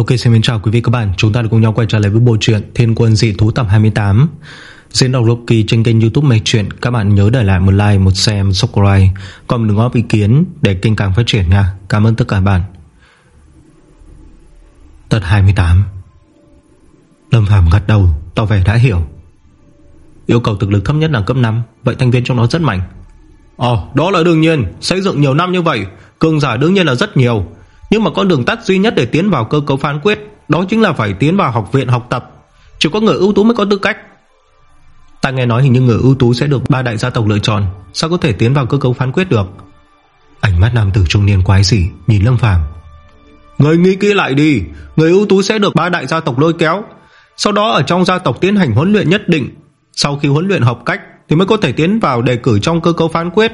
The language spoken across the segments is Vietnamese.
Ok xin chào quý vị các bạn. Chúng ta cùng nhau quay trở lại với bộ truyện Thiên quân dị thú tập 28 Diễn đọc Loki trên kênh youtube Mây Chuyện. Các bạn nhớ để lại một like, một share, một subscribe. Còn đừng góp ý kiến để kênh càng phát triển nha. Cảm ơn tất cả bạn. Tập 28 Lâm Phàm gật đầu Tỏ vẻ đã hiểu. Yêu cầu thực lực thấp nhất là cấp 5 Vậy thành viên trong đó rất mạnh. Ồ đó là đương nhiên. Xây dựng nhiều năm như vậy Cường giả đương nhiên là rất nhiều. Nhưng mà con đường tắt duy nhất để tiến vào cơ cấu phán quyết, Đó chính là phải tiến vào học viện học tập. Chỉ có người ưu tú mới có tư cách. Ta nghe nói hình như người ưu tú sẽ được ba đại gia tộc lựa chọn. Sao có thể tiến vào cơ cấu phán quyết được? Ánh mắt nam tử trung niên quái dị Nhìn Lâm Phàm. Người nghĩ kỹ lại đi, Người ưu tú sẽ được ba đại gia tộc lôi kéo. Sau đó ở trong gia tộc tiến hành huấn luyện nhất định. Sau khi huấn luyện học cách Thì mới có thể tiến vào đề cử trong cơ cấu phán quyết.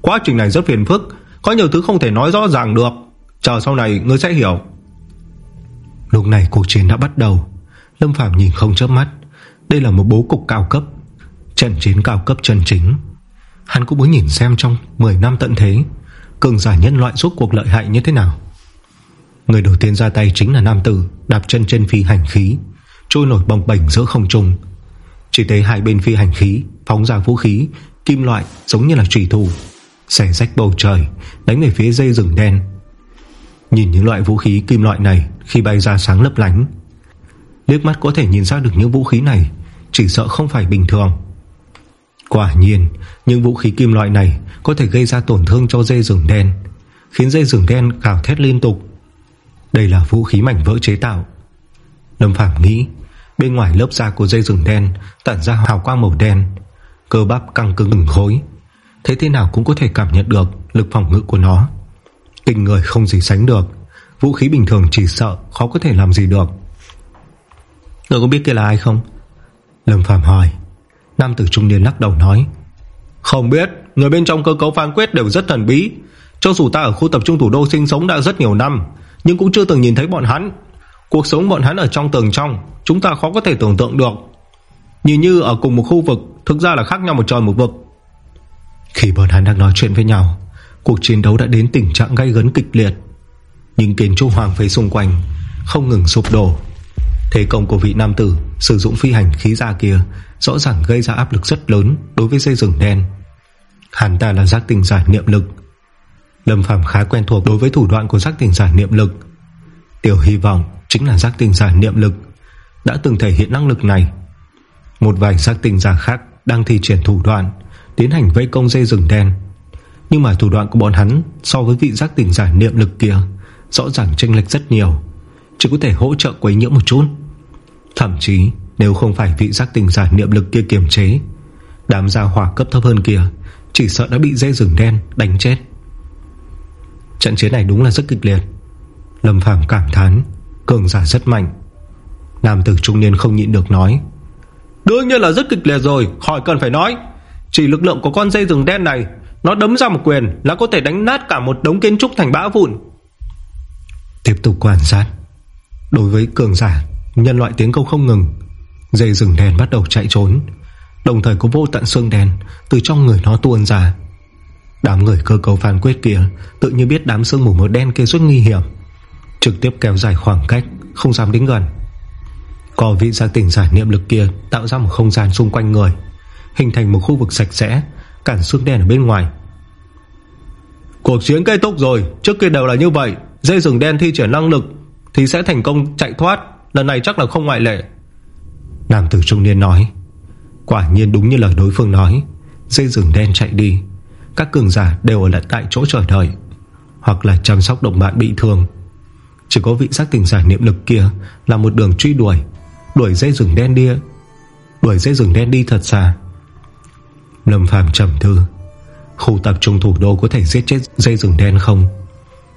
Quá trình này rất phiền phức, Có nhiều thứ không thể nói rõ ràng được. Chờ sau này ngươi sẽ hiểu. Lúc này cuộc chiến đã bắt đầu. Lâm phàm nhìn không chớp mắt. Đây là một bố cục cao cấp, Trận chiến cao cấp chân chính. Hắn cũng muốn nhìn xem trong 10 năm tận thế, Cường giả nhân loại suốt cuộc lợi hại như thế nào. Người đầu tiên ra tay chính là nam tử Đạp chân trên phi hành khí, Trôi nổi bồng bềnh giữa không trung. Chỉ thấy hai bên phi hành khí Phóng ra vũ khí, Kim loại giống như là trùy thủ Xẻ rách bầu trời, Đánh về phía dây rừng đen. Nhìn những loại vũ khí kim loại này Khi bay ra sáng lấp lánh, Liếc mắt có thể nhìn ra được những vũ khí này, Chỉ sợ không phải bình thường. Quả nhiên, Những vũ khí kim loại này Có thể gây ra tổn thương cho dây rừng đen, Khiến dây rừng đen gào thét liên tục. Đây là vũ khí mảnh vỡ chế tạo. Lâm Phạm nghĩ, Bên ngoài lớp da của dây rừng đen Tản ra hào quang màu đen, Cơ bắp căng cứng từng khối. Thế thế nào cũng có thể cảm nhận được Lực phòng ngự của nó. Kinh người không gì sánh được. Vũ khí bình thường chỉ sợ, khó có thể làm gì được. Người có biết kia là ai không? Lâm Phạm hỏi. Nam tử trung niên lắc đầu nói. Không biết, Người bên trong cơ cấu phán quyết đều rất thần bí. Cho dù ta ở khu tập trung thủ đô sinh sống đã rất nhiều năm, Nhưng cũng chưa từng nhìn thấy bọn hắn. Cuộc sống bọn hắn ở trong tường trong, Chúng ta khó có thể tưởng tượng được. Nhìn như ở cùng một khu vực, Thực ra là khác nhau một trời một vực. Khi bọn hắn đang nói chuyện với nhau Cuộc chiến đấu đã đến tình trạng gay gấn kịch liệt, Nhưng kiến trúc hoàng phế xung quanh Không ngừng sụp đổ. Thế công của vị nam tử Sử dụng phi hành khí ra kia Rõ ràng gây ra áp lực rất lớn Đối với dây rừng đen Hắn ta là giác tình giải niệm lực. Lâm Phàm khá quen thuộc đối với thủ đoạn của giác tình giải niệm lực. Tiểu hy vọng Chính là giác tình giải niệm lực Đã từng thể hiện năng lực này. Một vài giác tình giả khác Đang thi triển thủ đoạn, Tiến hành vây công dây rừng đen nhưng mà thủ đoạn của bọn hắn So với vị giác tình giải niệm lực kia Rõ ràng chênh lệch rất nhiều. Chỉ có thể hỗ trợ quấy nhiễu một chút. Thậm chí, nếu không phải vị giác tình giải niệm lực kia kiềm chế, Đám gia hỏa cấp thấp hơn kia Chỉ sợ đã bị dây rừng đen đánh chết. Trận chiến này đúng là rất kịch liệt. Lâm Phàm cảm thán, Cường giả rất mạnh. Nam tử trung niên không nhịn được nói, Đương nhiên là rất kịch liệt rồi, Khỏi cần phải nói. Chỉ lực lượng của con dây rừng đen này nó đấm ra một quyền là có thể đánh nát cả một đống kiến trúc thành bã vụn. Tiếp tục quan sát. Đối với cường giả, Nhân loại tiếng câu không ngừng, Dây rừng đen bắt đầu chạy trốn. Đồng thời có vô tận xương đen Từ trong người nó tuôn ra. Đám người cơ cầu phản quyết kia Tự như biết đám sương mù màu đen kia rất nguy hiểm, Trực tiếp kéo dài khoảng cách, Không dám đến gần. Có vị gia tỉnh giải niệm lực kia Tạo ra một không gian xung quanh người, Hình thành một khu vực sạch sẽ Cản xương đen ở bên ngoài. Cuộc chiến kết thúc rồi, Trước kia đều là như vậy. Dây rừng đen thi triển năng lực Thì sẽ thành công chạy thoát, Lần này chắc là không ngoại lệ. Nam tử trung niên nói. Quả nhiên đúng như lời đối phương nói. Dây rừng đen chạy đi. Các cường giả đều ở lại tại chỗ chờ đợi, Hoặc là chăm sóc đồng bạn bị thương. Chỉ có vị giác tình giả niệm lực kia Là một đường truy đuổi. Đuổi dây rừng đen đi, Đuổi dây rừng đen đi thật xa. Lâm Phàm trầm thư Khu tập trung thủ đô có thể giết chết dây rừng đen không?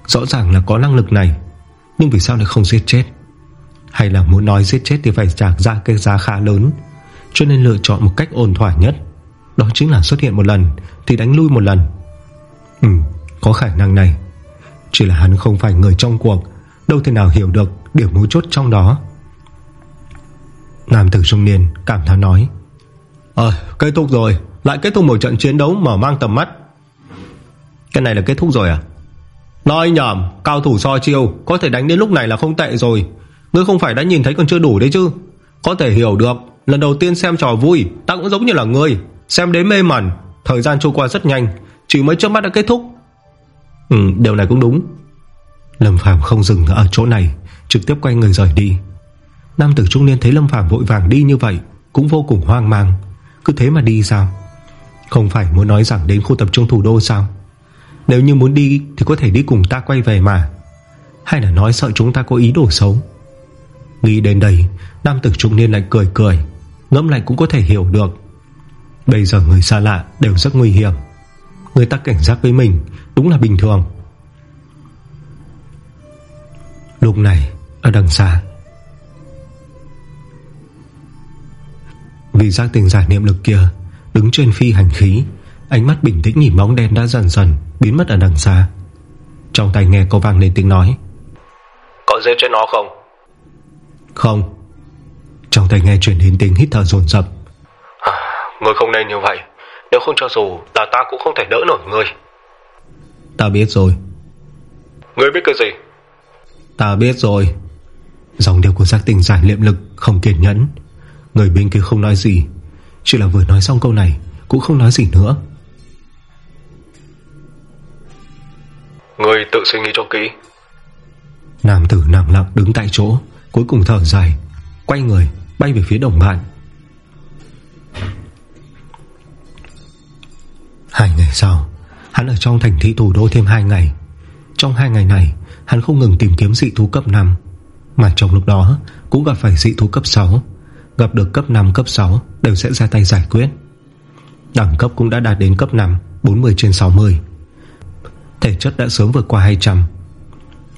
Rõ ràng là có năng lực này, Nhưng vì sao lại không giết chết? Hay là muốn nói giết chết thì phải trả ra cái giá khá lớn, Cho nên lựa chọn một cách ổn thỏa nhất. Đó chính là xuất hiện một lần, Thì đánh lui một lần. Ừ có khả năng này. Chỉ là hắn không phải người trong cuộc, Đâu thể nào hiểu được điểm mấu chốt trong đó. Nam tử trung niên cảm thán nói Ờ kết thúc rồi. Lại kết thúc một trận chiến đấu mở mang tầm mắt. Cái này là kết thúc rồi à? Nói nhảm, Cao thủ so chiêu, Có thể đánh đến lúc này là không tệ rồi. Ngươi không phải đã nhìn thấy còn chưa đủ đấy chứ? Có thể hiểu được, Lần đầu tiên xem trò vui, Ta cũng giống như là ngươi. Xem đến mê mẩn, Thời gian trôi qua rất nhanh, Chỉ mới trước mắt đã kết thúc. Ừ điều này cũng đúng. Lâm Phàm không dừng ở chỗ này, Trực tiếp quay người rời đi. Nam tử trung niên thấy Lâm Phàm vội vàng đi như vậy, Cũng vô cùng hoang mang. Cứ thế mà đi sao? Không phải muốn nói rằng đến khu tập trung thủ đô sao? Nếu như muốn đi Thì có thể đi cùng ta quay về mà. Hay là nói sợ chúng ta có ý đồ xấu? Nghĩ đến đây, Nam tử trung niên lại cười cười, Ngẫm lại cũng có thể hiểu được. Bây giờ người xa lạ đều rất nguy hiểm. Người ta cảnh giác với mình Đúng là bình thường. Lúc này, Ở đằng xa, Vì giác tình giả niệm lực kia Đứng trên phi hành khí Ánh mắt bình tĩnh nhìn bóng đen đã dần dần Biến mất ở đằng xa. Trong tay nghe có vang lên tiếng nói. Có giết chết nó không? Không. Trong tay nghe chuyển đến tiếng hít thở dồn dập. À, Người không nên như vậy. Nếu không cho dù là ta cũng không thể đỡ nổi người. Ta biết rồi. Người biết cái gì? Ta biết rồi. Dòng điệu của giác tình giải liệm lực Không kiên nhẫn. Người bên kia không nói gì Chỉ là vừa nói xong câu này Cũng không nói gì nữa. Người tự suy nghĩ cho kỹ. Nam tử nặng lặng đứng tại chỗ Cuối cùng thở dài Quay người bay về phía đồng bạn. Hai ngày sau Hắn ở trong thành thị thủ đô thêm hai ngày. Trong hai ngày này Hắn không ngừng tìm kiếm dị thú cấp 5 Mà trong lúc đó Cũng gặp phải dị thú cấp 6 Gặp được cấp 5 cấp 6 Đều sẽ ra tay giải quyết. Đẳng cấp cũng đã đạt đến cấp 5 40 trên 60 Thể chất đã sớm vượt qua 200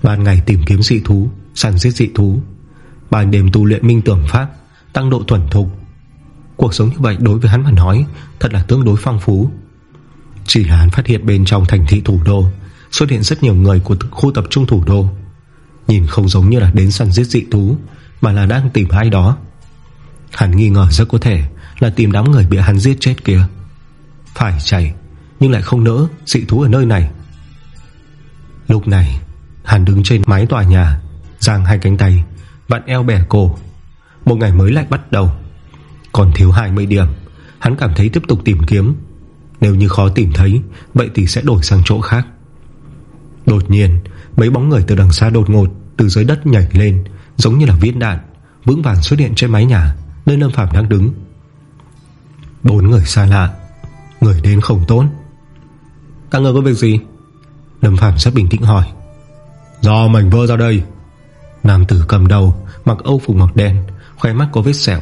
Ban ngày tìm kiếm dị thú, Săn giết dị thú. Ban đêm tu luyện minh tưởng pháp, Tăng độ thuần thục. Cuộc sống như vậy đối với hắn mà nói, Thật là tương đối phong phú. Chỉ là hắn phát hiện bên trong thành thị thủ đô, Xuất hiện rất nhiều người của khu tập trung thủ đô. Nhìn không giống như là đến săn giết dị thú, Mà là đang tìm ai đó. Hắn nghi ngờ rất có thể Là tìm đám người bị hắn giết chết kia. Phải chạy, Nhưng lại không nỡ dị thú ở nơi này. Lúc này, Hắn đứng trên mái tòa nhà, Giang hai cánh tay, Vặn eo bẻ cổ. Một ngày mới lại bắt đầu. Còn thiếu 20 điểm, Hắn cảm thấy tiếp tục tìm kiếm. Nếu như khó tìm thấy, Vậy thì sẽ đổi sang chỗ khác. Đột nhiên, Mấy bóng người từ đằng xa đột ngột Từ dưới đất nhảy lên, Giống như là viên đạn, Vững vàng xuất hiện trên mái nhà. Nơi Lâm Phạm đang đứng. Bốn người xa lạ Người đến không tốn Các người có việc gì? Lâm Phạm rất bình tĩnh hỏi. Do mảnh vỡ ra đây. Nam tử cầm đầu Mặc âu phục màu đen Khoe mắt có vết sẹo.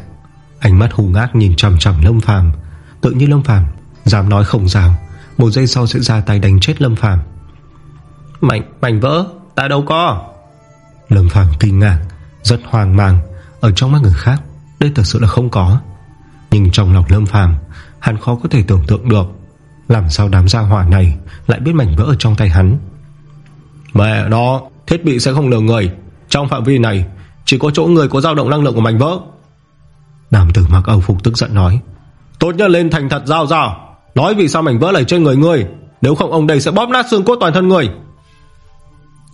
Ánh mắt hung ác nhìn chầm chầm Lâm Phàm Tự như Lâm Phàm Dám nói không dám, Một giây sau sẽ ra tay đánh chết Lâm Phàm Mảnh, mảnh vỡ Ta đâu có. Lâm Phàm kinh ngạc Rất hoang mang Ở trong mắt người khác. Đây thật sự là không có. Nhưng trong lòng Lâm Phàm Hắn khó có thể tưởng tượng được Làm sao đám gia hỏa này Lại biết mảnh vỡ ở trong tay hắn. Mẹ nó Thiết bị sẽ không lừa người. Trong phạm vi này Chỉ có chỗ người có dao động năng lượng của mảnh vỡ. Nam tử mặc âu phục tức giận nói Tốt nhất lên thành thật giao ra. Nói vì sao mảnh vỡ lại trên người ngươi Nếu không ông đây sẽ bóp nát xương cốt toàn thân người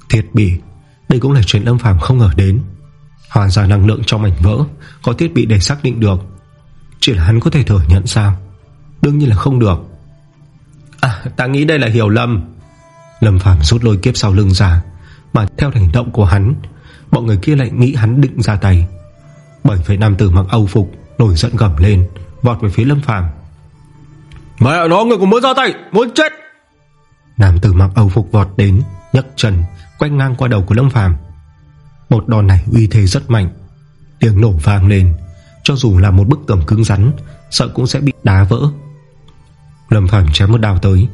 Thiết bị Đây cũng là chuyện Lâm Phàm không ngờ đến Hòa ra năng lượng trong mảnh vỡ Có thiết bị để xác định được. Chỉ là hắn có thể thừa nhận sao? Đương nhiên là không được. À ta nghĩ đây là hiểu lầm Lâm Phàm rút lôi kiếp sau lưng ra, Mà theo hành động của hắn, bọn người kia lại nghĩ hắn định ra tay. Bởi vậy nam tử mặc âu phục, Nổi giận gầm lên, Vọt về phía Lâm Phàm. Mẹ nó, người cũng muốn ra tay, Muốn chết! Nam tử mặc âu phục vọt đến, nhấc chân quanh ngang qua đầu của Lâm Phàm. Một đòn này uy thế rất mạnh. Tiếng nổ vang lên. Cho dù là một bức tường cứng rắn, Sợ cũng sẽ bị đá vỡ. Lâm Phàm chém một đào tới.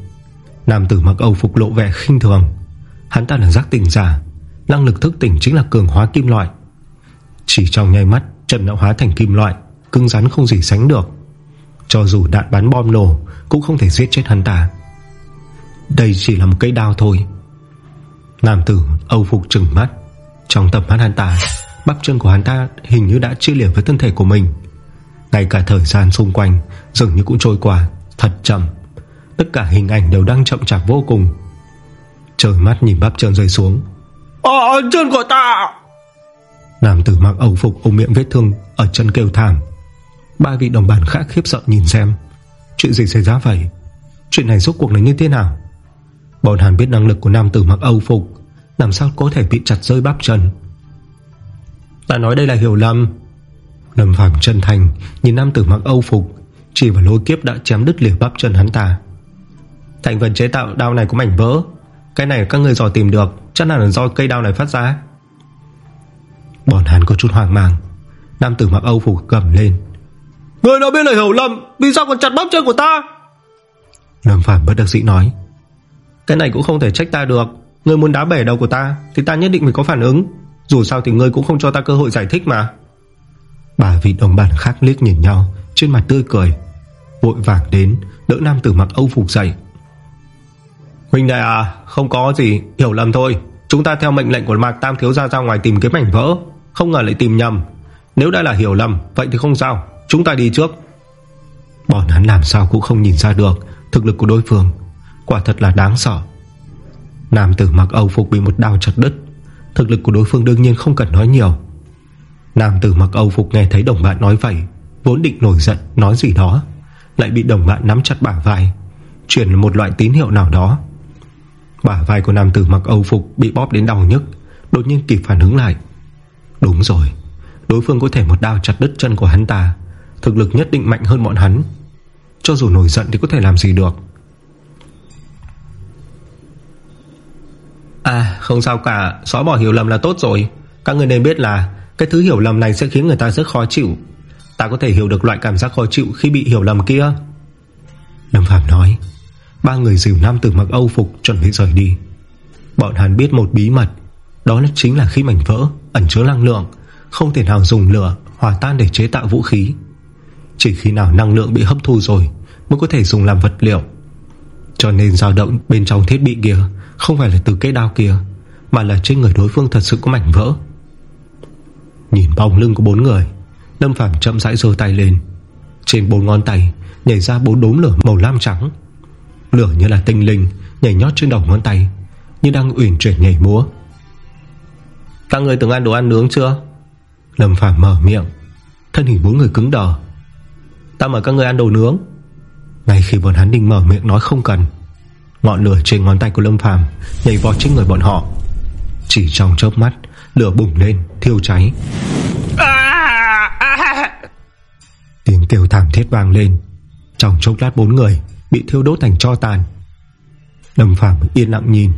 Nam tử mặc âu phục lộ vẻ khinh thường. Hắn ta là giác tỉnh giả. Năng lực thức tỉnh chính là cường hóa kim loại. Chỉ trong nháy mắt Trần đã hóa thành kim loại, Cứng rắn không gì sánh được. Cho dù đạn bắn bom nổ, Cũng không thể giết chết hắn ta. Đây chỉ là một cây đao thôi. Nam tử âu phục trừng mắt. Trong tầm mắt hắn ta Bắp chân của hắn ta hình như đã chia liền với thân thể của mình. Ngay cả thời gian xung quanh Dường như cũng trôi qua Thật chậm. Tất cả hình ảnh đều đang chậm chạp vô cùng. Trời mắt nhìn bắp chân rơi xuống. Ờ chân của ta! Nam tử mặc âu phục ôm miệng vết thương Ở chân kêu thảm. Ba vị đồng bản khác khiếp sợ nhìn xem. Chuyện gì xảy ra vậy? Chuyện này rốt cuộc là như thế nào? Bọn hắn biết năng lực của nam tử mặc âu phục làm sao có thể bị chặt rơi bắp chân? Ta nói đây là hiểu lầm. Lâm Phạm chân thành, Nhìn nam tử mặc âu phục, Chỉ vào lôi kiếp đã chém đứt lìa bắp chân hắn ta. Thành phần chế tạo đao này có mảnh vỡ. Cái này các người dò tìm được, Chắc là do cây đao này phát ra. Bọn hắn có chút hoang mang. Nam tử mặc âu phục cầm lên. Người đã biết là hiểu lầm? Vì sao còn chặt bắp chân của ta? Lâm Phạm bất đắc dĩ nói. Cái này cũng không thể trách ta được. Ngươi muốn đá bể đầu của ta, Thì ta nhất định phải có phản ứng. Dù sao thì ngươi cũng không cho ta cơ hội giải thích mà. Bà vị đồng bản khác liếc nhìn nhau, Trên mặt tươi cười. Vội vàng đến, Đỡ nam tử mặc âu phục dậy Huynh đại à Không có gì Hiểu lầm thôi. Chúng ta theo mệnh lệnh của Mạc Tam Thiếu Gia ra ngoài tìm cái mảnh vỡ, Không ngờ lại tìm nhầm. Nếu đã là hiểu lầm, Vậy thì không sao. Chúng ta đi trước. Bọn hắn làm sao cũng không nhìn ra được Thực lực của đối phương. Quả thật là đáng sợ. Nam tử mặc âu phục bị một đao chặt đứt. Thực lực của đối phương đương nhiên không cần nói nhiều. Nam tử mặc âu phục nghe thấy đồng bạn nói vậy, Vốn định nổi giận, nói gì đó, Lại bị đồng bạn nắm chặt bả vai Chuyển một loại tín hiệu nào đó. Bả vai của nam tử mặc âu phục Bị bóp đến đau nhức, Đột nhiên kịp phản ứng lại. Đúng rồi, Đối phương có thể một đao chặt đứt chân của hắn ta, Thực lực nhất định mạnh hơn bọn hắn. Cho dù nổi giận thì có thể làm gì được. À không sao cả. Xóa bỏ hiểu lầm là tốt rồi. Các người nên biết là Cái thứ hiểu lầm này sẽ khiến người ta rất khó chịu. Ta có thể hiểu được loại cảm giác khó chịu Khi bị hiểu lầm kia. Lâm Phạm nói, Ba người dìu nam tử mặc âu phục chuẩn bị rời đi. Bọn hắn biết một bí mật. Đó là chính là khi mảnh vỡ, Ẩn chứa năng lượng, Không thể nào dùng lửa, hòa tan để chế tạo vũ khí. Chỉ khi nào năng lượng bị hấp thu rồi, Mới có thể dùng làm vật liệu. Cho nên dao động bên trong thiết bị kia Không phải là từ cây đao kia, Mà là trên người đối phương thật sự có mảnh vỡ. Nhìn bóng lưng của bốn người, Lâm Phàm chậm rãi giơ tay lên. Trên bốn ngón tay Nhảy ra bốn đốm lửa màu lam trắng. Lửa như là tinh linh Nhảy nhót trên đầu ngón tay, Như đang uyển chuyển nhảy múa. Các người từng ăn đồ ăn nướng chưa? Lâm Phàm mở miệng. Thân hình bốn người cứng đờ. Ta mời các người ăn đồ nướng. Ngay khi bọn hắn định mở miệng nói không cần, Ngọn lửa trên ngón tay của Lâm Phàm Nhảy vọt trên người bọn họ. Chỉ trong chớp mắt, Lửa bùng lên, thiêu cháy. Tiếng kêu thảm thiết vang lên. Trong chốc lát bốn người Bị thiêu đốt thành cho tàn. Lâm Phàm yên lặng nhìn.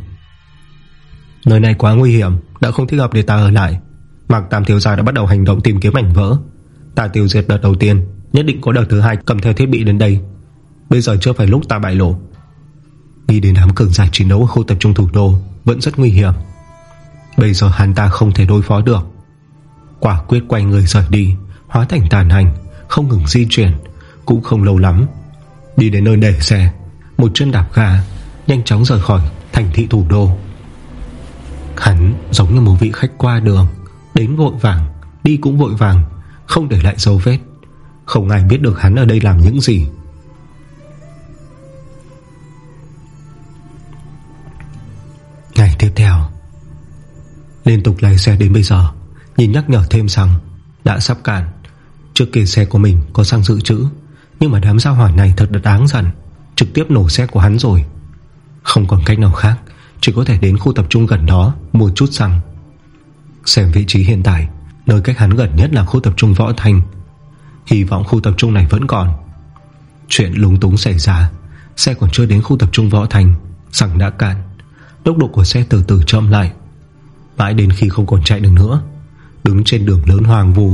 Nơi này quá nguy hiểm, Đã không thích hợp để ta ở lại. Mạc Tam Thiếu Gia đã bắt đầu hành động tìm kiếm mảnh vỡ. Ta tiêu diệt đợt đầu tiên, Nhất định có đợt thứ hai cầm theo thiết bị đến đây. Bây giờ chưa phải lúc ta bại lộ. Nghĩ đến đám cường giải chiến đấu ở khu tập trung thủ đô Vẫn rất nguy hiểm. Bây giờ hắn ta không thể đối phó được. Quả quyết quay người rời đi, Hóa thành tàn hành Không ngừng di chuyển, Cũng không lâu lắm. Đi đến nơi để xe, Một chân đạp ga, Nhanh chóng rời khỏi thành thị thủ đô. Hắn giống như một vị khách qua đường, Đến vội vàng, Đi cũng vội vàng, Không để lại dấu vết. Không ai biết được hắn ở đây làm những gì. Ngày tiếp theo, Liên tục lái xe đến bây giờ, Nhìn nhắc nhở thêm rằng Đã sắp cạn. Trước kia xe của mình có xăng dự trữ, Nhưng mà đám giao hỏa này thật là đáng giận. Trực tiếp nổ xe của hắn rồi. Không còn cách nào khác, Chỉ có thể đến khu tập trung gần đó Mua chút xăng Xem vị trí hiện tại, Nơi cách hắn gần nhất là khu tập trung Võ thành. Hy vọng khu tập trung này vẫn còn. Chuyện lúng túng xảy ra, Xe còn chưa đến khu tập trung Võ Thành Xăng đã cạn. Tốc độ của xe từ từ chậm lại. Mãi đến khi không còn chạy được nữa, Đứng trên đường lớn hoàng vù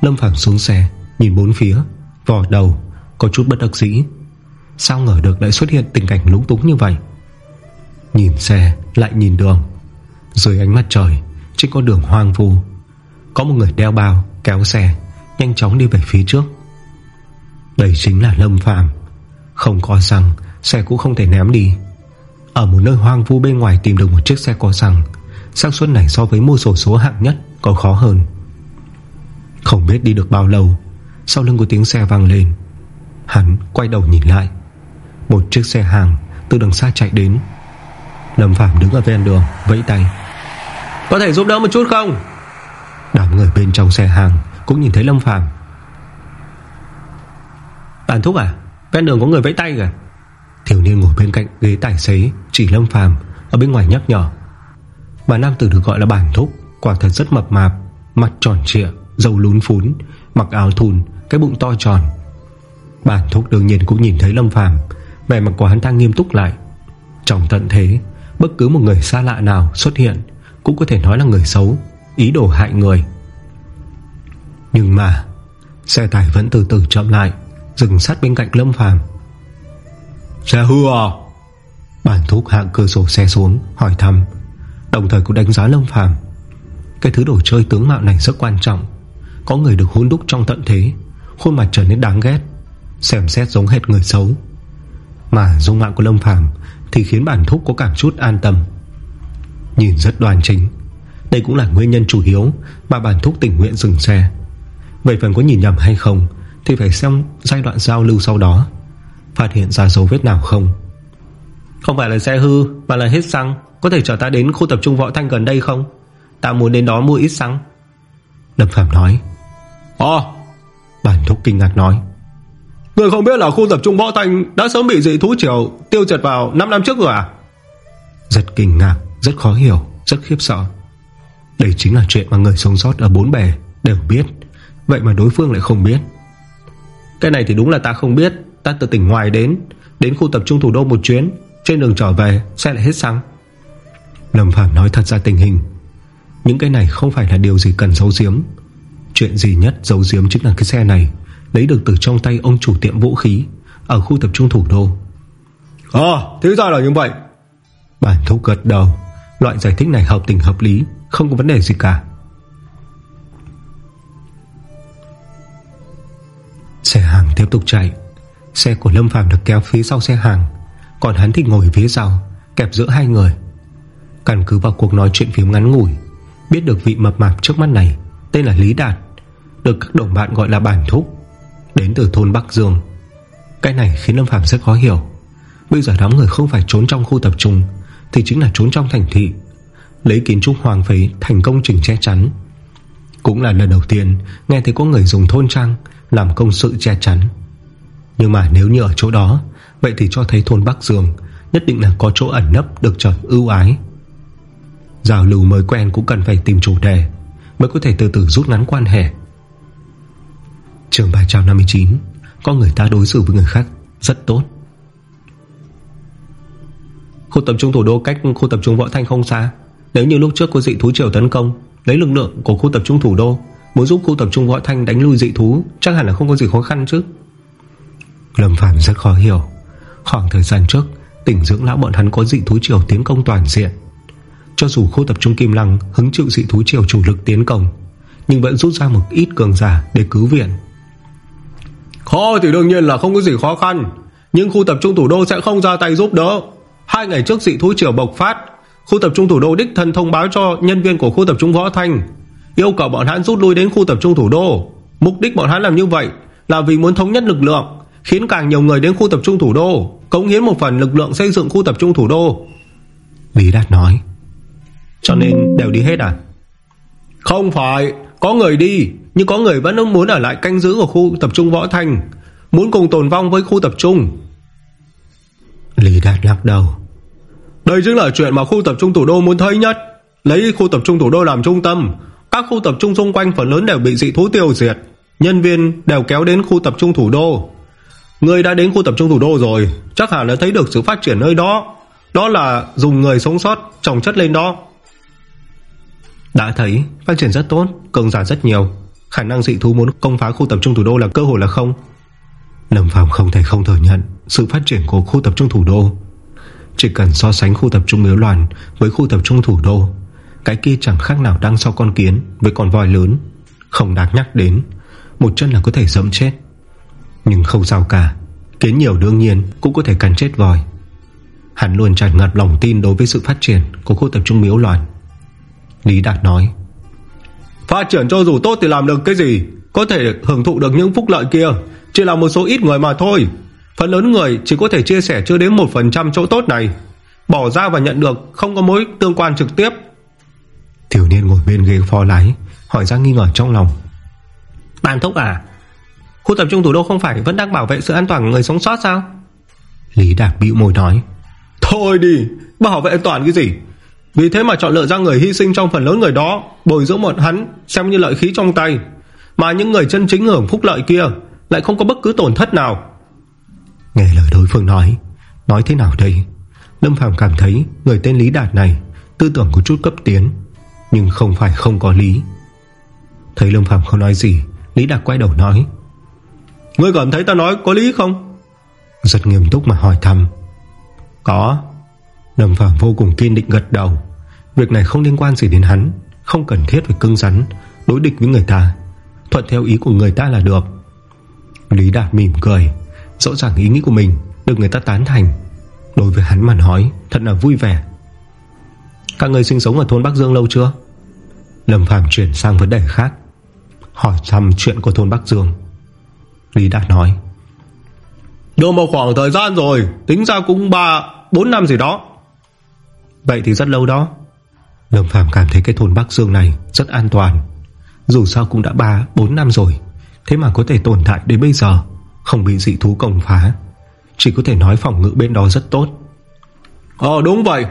Lâm Phàm xuống xe, Nhìn bốn phía, Vò đầu, Có chút bất đắc dĩ. Sao ngờ được lại xuất hiện tình cảnh lúng túng như vậy? Nhìn xe, Lại nhìn đường. Dưới ánh mặt trời, Trên con đường hoang vu, Có một người đeo bao, Kéo xe, Nhanh chóng đi về phía trước. Đây chính là Lâm Phàm. Không có rằng Xe cũng không thể ném đi. Ở một nơi hoang vu bên ngoài tìm được một chiếc xe có xăng xác suất này so với mua sổ số hạng nhất Còn khó hơn. Không biết đi được bao lâu, Sau lưng có tiếng xe vang lên. Hắn quay đầu nhìn lại. Một chiếc xe hàng từ đằng xa chạy đến. Lâm Phạm đứng ở ven đường, Vẫy tay. Có thể giúp đỡ một chút không? Đám người bên trong xe hàng Cũng nhìn thấy Lâm Phạm Bạn thúc à Ven đường có người vẫy tay kìa. Thiếu niên ngồi bên cạnh ghế tài xế Chỉ Lâm Phàm ở bên ngoài nhắc nhở. Bà nam tử được gọi là bản thúc Quả thật rất mập mạp Mặt tròn trịa, dầu lún phún Mặc áo thun, cái bụng to tròn. Bản thúc đương nhiên cũng nhìn thấy Lâm Phàm Vẻ mặt của hắn ta nghiêm túc lại. Trong tận thế Bất cứ một người xa lạ nào xuất hiện Cũng có thể nói là người xấu Ý đồ hại người. Nhưng mà Xe tải vẫn từ từ chậm lại Dừng sát bên cạnh Lâm Phàm. Xe hư à? Bản thúc hạ cửa sổ xe xuống, Hỏi thăm. Đồng thời cũng đánh giá Lâm Phàm. Cái thứ đồ chơi tướng mạo này rất quan trọng. Có người được hôn đúc trong tận thế, Khuôn mặt trở nên đáng ghét, Xem xét giống hệt người xấu. Mà dung mạo của Lâm Phàm Thì khiến bản thúc có cảm chút an tâm. Nhìn rất đoàn chính. Đây cũng là nguyên nhân chủ yếu Mà bản thúc tình nguyện dừng xe. Vậy phần có nhìn nhầm hay không Thì phải xem giai đoạn giao lưu sau đó. Phát hiện ra dấu vết nào không? Không phải là xe hư Mà là hết xăng. Có thể chở ta đến khu tập trung võ thanh gần đây không? Ta muốn đến đó mua ít xăng. Lâm Phạm nói. Ồ Bản thúc kinh ngạc nói. Người không biết là khu tập trung võ thanh Đã sớm bị dị thú triều tiêu diệt vào 5 năm trước rồi à? Rất kinh ngạc Rất khó hiểu Rất khiếp sợ. Đây chính là chuyện mà người sống sót ở bốn bề Đều biết. Vậy mà đối phương lại không biết. Cái này thì đúng là ta không biết Ta từ tỉnh ngoài đến Đến khu tập trung thủ đô một chuyến Trên đường trở về xe lại hết xăng. Lâm Phạm nói thật ra tình hình. Những cái này không phải là điều gì cần giấu giếm. Chuyện gì nhất giấu giếm chính là cái xe này Lấy được từ trong tay ông chủ tiệm vũ khí Ở khu tập trung thủ đô. À thế ra là như vậy. Bản thúc gật đầu. Loại giải thích này hợp tình hợp lý Không có vấn đề gì cả. Xe hàng tiếp tục chạy Xe của Lâm Phàm được kéo phía sau xe hàng. Còn hắn thì ngồi phía sau, Kẹp giữa hai người. Căn cứ vào cuộc nói chuyện phím ngắn ngủi, Biết được vị mập mạp trước mắt này Tên là Lý Đạt, Được các đồng bạn gọi là bản thúc, Đến từ thôn Bắc Dương. Cái này khiến Lâm Phàm rất khó hiểu. Bây giờ đám người không phải trốn trong khu tập trung, Thì chính là trốn trong thành thị. Lấy kiến trúc hoàng phế thành công trình che chắn. Cũng là lần đầu tiên Nghe thấy có người dùng thôn trang Làm công sự che chắn. Nhưng mà nếu như ở chỗ đó, Vậy thì cho thấy thôn Bắc Dương Nhất định là có chỗ ẩn nấp được trời ưu ái. Giao lưu mới quen cũng cần phải tìm chủ đề Mới có thể từ từ rút ngắn quan hệ. Trường 359 Có người ta đối xử với người khác Rất tốt. Khu tập trung thủ đô cách khu tập trung Võ Thanh không xa. Nếu như lúc trước có dị thú triều tấn công, Lấy lực lượng của khu tập trung thủ đô, Muốn giúp khu tập trung Võ Thanh đánh lui dị thú, Chắc hẳn là không có gì khó khăn chứ. Lâm Phàm rất khó hiểu. Khoảng thời gian trước, Tỉnh dưỡng lão bọn hắn có dị thú triều tiến công toàn diện. Cho dù khu tập trung Kim Lăng Hứng chịu dị thú triều chủ lực tiến công, Nhưng vẫn rút ra một ít cường giả Để cứu viện. Khó thì đương nhiên là không có gì khó khăn, Nhưng khu tập trung thủ đô sẽ không ra tay giúp đỡ. Hai ngày trước dị thú triều bộc phát, Khu tập trung thủ đô đích thân thông báo cho Nhân viên của khu tập trung Võ Thanh, Yêu cầu bọn hắn rút lui đến khu tập trung thủ đô. Mục đích bọn hắn làm như vậy Là vì muốn thống nhất lực lượng Khiến càng nhiều người đến khu tập trung thủ đô, Cống hiến một phần lực lượng xây dựng khu tập trung thủ đô. Lý Đạt nói. Cho nên đều đi hết à? Không phải, Có người đi, Nhưng có người vẫn muốn ở lại canh giữ Ở khu tập trung Võ thành, Muốn cùng tồn vong với khu tập trung. Lý Đạt lắc đầu. Đây chính là chuyện mà khu tập trung thủ đô muốn thấy nhất. Lấy khu tập trung thủ đô làm trung tâm, Các khu tập trung xung quanh phần lớn đều bị dị thú tiêu diệt, Nhân viên đều kéo đến khu tập trung thủ đô. Người đã đến khu tập trung thủ đô rồi, Chắc hẳn đã thấy được sự phát triển nơi đó. Đó là dùng người sống sót Trồng chất lên đó. Đã thấy, phát triển rất tốt, Cường giả rất nhiều. Khả năng dị thú muốn công phá khu tập trung thủ đô là cơ hội là không. Lâm Phạm không thể không thừa nhận Sự phát triển của khu tập trung thủ đô. Chỉ cần so sánh khu tập trung miếu loạn Với khu tập trung thủ đô, Cái kia chẳng khác nào đang so con kiến Với con voi lớn. Không đáng nhắc đến, Một chân là có thể dẫm chết. Nhưng không sao cả Kiến nhiều đương nhiên cũng có thể cắn chết voi. Hắn luôn tràn ngập lòng tin Đối với sự phát triển của khu tập trung miếu loạn. Lý Đạt nói Phát triển cho dù tốt thì làm được cái gì? Có thể hưởng thụ được những phúc lợi kia Chỉ là một số ít người mà thôi. Phần lớn người chỉ có thể chia sẻ chưa đến 1% chỗ tốt này. Bỏ ra và nhận được Không có mối tương quan trực tiếp. Thiếu niên ngồi bên ghế phó lái Hỏi ra nghi ngờ trong lòng. Bàn thúc à Khu tập trung thủ đô không phải vẫn đang bảo vệ sự an toàn của người sống sót sao? Lý Đạt bĩu môi nói. Thôi đi Bảo vệ an toàn cái gì? Vì thế mà chọn lựa ra người hy sinh trong phần lớn người đó Bồi dưỡng bọn hắn Xem như lợi khí trong tay. Mà những người chân chính hưởng phúc lợi kia Lại không có bất cứ tổn thất nào. Nghe lời đối phương nói Nói thế nào đây? Lâm Phàm cảm thấy người tên Lý Đạt này Tư tưởng có chút cấp tiến Nhưng không phải không có lý. Thấy Lâm Phàm không nói gì Lý Đạt quay đầu nói Ngươi cảm thấy ta nói có lý không? Rất nghiêm túc mà hỏi thăm. Có. Lâm Phàm vô cùng kiên định gật đầu. Việc này không liên quan gì đến hắn Không cần thiết phải cưng rắn Đối địch với người ta. Thuận theo ý của người ta là được. Lý Đạt mỉm cười Rõ ràng ý nghĩ của mình Được người ta tán thành. Đối với hắn mà nói Thật là vui vẻ. Các người sinh sống ở thôn Bắc Dương lâu chưa? Lâm Phàm chuyển sang vấn đề khác Hỏi thăm chuyện của thôn Bắc Dương Lý Đạt nói. Được một khoảng thời gian rồi Tính ra cũng 3, 4 năm gì đó. Vậy thì rất lâu đó. Lâm Phàm cảm thấy cái thôn Bắc Dương này Rất an toàn. Dù sao cũng đã 3, 4 năm rồi Thế mà có thể tồn tại đến bây giờ Không bị dị thú công phá. Chỉ có thể nói phòng ngự bên đó rất tốt. Ờ đúng vậy.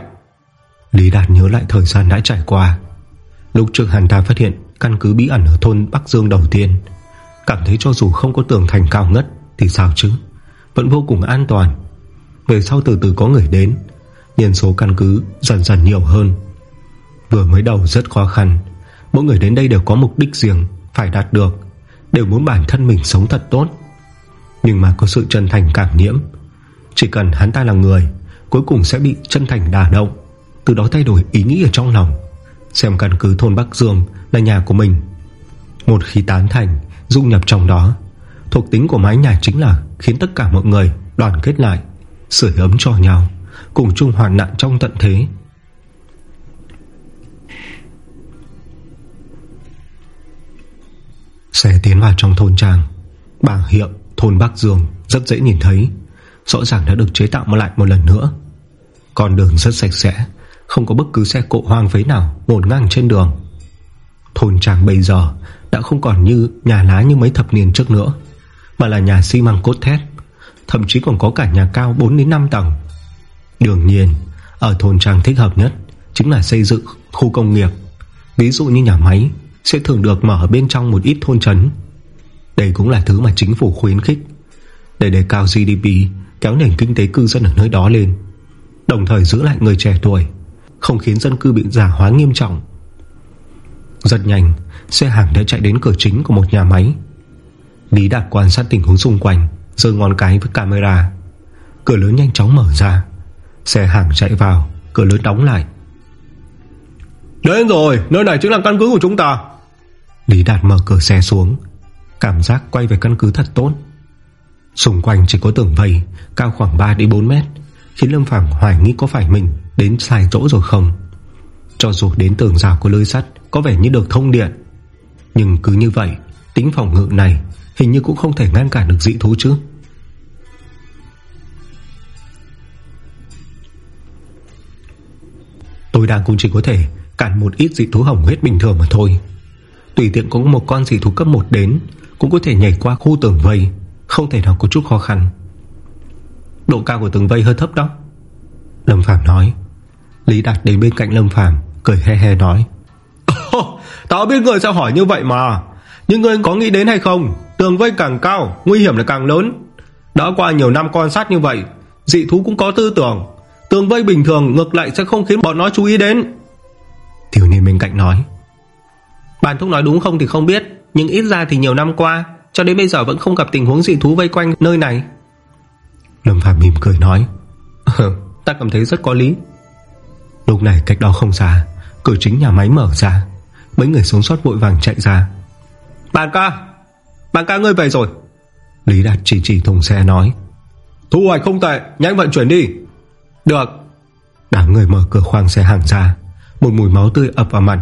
Lý Đạt nhớ lại thời gian đã trải qua. Lúc trước hắn ta phát hiện Căn cứ bí ẩn ở thôn Bắc Dương đầu tiên Cảm thấy cho dù không có tường thành cao ngất Thì sao chứ? Vẫn vô cùng an toàn. Về sau từ từ có người đến, Nhân số căn cứ dần dần nhiều hơn. Vừa mới đầu rất khó khăn, Mỗi người đến đây đều có mục đích riêng, Phải đạt được, Đều muốn bản thân mình sống thật tốt. Nhưng mà có sự chân thành cảm nhiễm, Chỉ cần hắn ta là người, Cuối cùng sẽ bị chân thành đả động, Từ đó thay đổi ý nghĩ ở trong lòng. Xem căn cứ thôn Bắc Dương Là nhà của mình. Một khi tán thành dung nhập trong đó. Thuộc tính của mái nhà chính là Khiến tất cả mọi người đoàn kết lại Sửa ấm cho nhau, Cùng chung hoàn nạn trong tận thế. Xe tiến vào trong thôn trang Bảng hiệu, thôn Bắc Dương, Rất dễ nhìn thấy, Rõ ràng đã được chế tạo lại một lần nữa. Con đường rất sạch sẽ, Không có bất cứ xe cộ hoang phế nào Ngổn ngang trên đường. Thôn trang bây giờ đã không còn như nhà lá như mấy thập niên trước nữa. Mà là nhà xi măng cốt thép, Thậm chí còn có cả nhà cao 4-5 tầng. Đương nhiên, Ở thôn trang thích hợp nhất Chính là xây dựng khu công nghiệp. Ví dụ như nhà máy Sẽ thường được mở ở bên trong một ít thôn trấn. Đây cũng là thứ mà chính phủ khuyến khích, Để đề cao GDP Kéo nền kinh tế cư dân ở nơi đó lên, Đồng thời giữ lại người trẻ tuổi, Không khiến dân cư bị già hóa nghiêm trọng. Rất nhanh Xe hàng đã chạy đến cửa chính của một nhà máy. Lý Đạt quan sát tình huống xung quanh Rơi ngón cái với camera. Cửa lớn nhanh chóng mở ra. Xe hàng chạy vào Cửa lớn đóng lại. Đến rồi Nơi này chính là căn cứ của chúng ta. Lý Đạt mở cửa xe xuống. Cảm giác quay về căn cứ thật tốt. Xung quanh chỉ có tường vây Cao khoảng 3-4 mét Khiến Lâm Phàm hoài nghĩ có phải mình Đến sai chỗ rồi không. Cho dù đến tường rào của lưới sắt có vẻ như được thông điện. Nhưng cứ như vậy, Tính phòng ngự này Hình như cũng không thể ngăn cản được dị thú chứ. Tôi đang cũng chỉ có thể Cản một ít dị thú hỏng huyết bình thường mà thôi. Tùy tiện có một con dị thú cấp 1 đến, Cũng có thể nhảy qua khu tường vây, Không thể nào có chút khó khăn. Độ cao của tường vây hơi thấp đó. Lâm Phàm nói. Lý Đạt đến bên cạnh Lâm Phàm Cười he he nói oh, Tao biết người sẽ hỏi như vậy mà. Nhưng người có nghĩ đến hay không? Tường vây càng cao Nguy hiểm là càng lớn. Đã qua nhiều năm quan sát như vậy Dị thú cũng có tư tưởng. Tường vây bình thường ngược lại sẽ không khiến bọn nó chú ý đến. Thiếu niên bên cạnh nói. Bạn thúc nói đúng không thì không biết Nhưng ít ra thì nhiều năm qua Cho đến bây giờ vẫn không gặp tình huống dị thú vây quanh nơi này. Lâm Phạm mỉm cười nói. Ta cảm thấy rất có lý. Lúc này cách đó không xa Cửa chính nhà máy mở ra. Mấy người sống sót vội vàng chạy ra. Bạn ca Bạn ca ngươi về rồi. Lý Đạt chỉ chỉ thùng xe nói. Thu hoạch không tệ Nhanh vận chuyển đi. Được. Đám người mở cửa khoang xe hàng ra. Một mùi máu tươi ập vào mặt.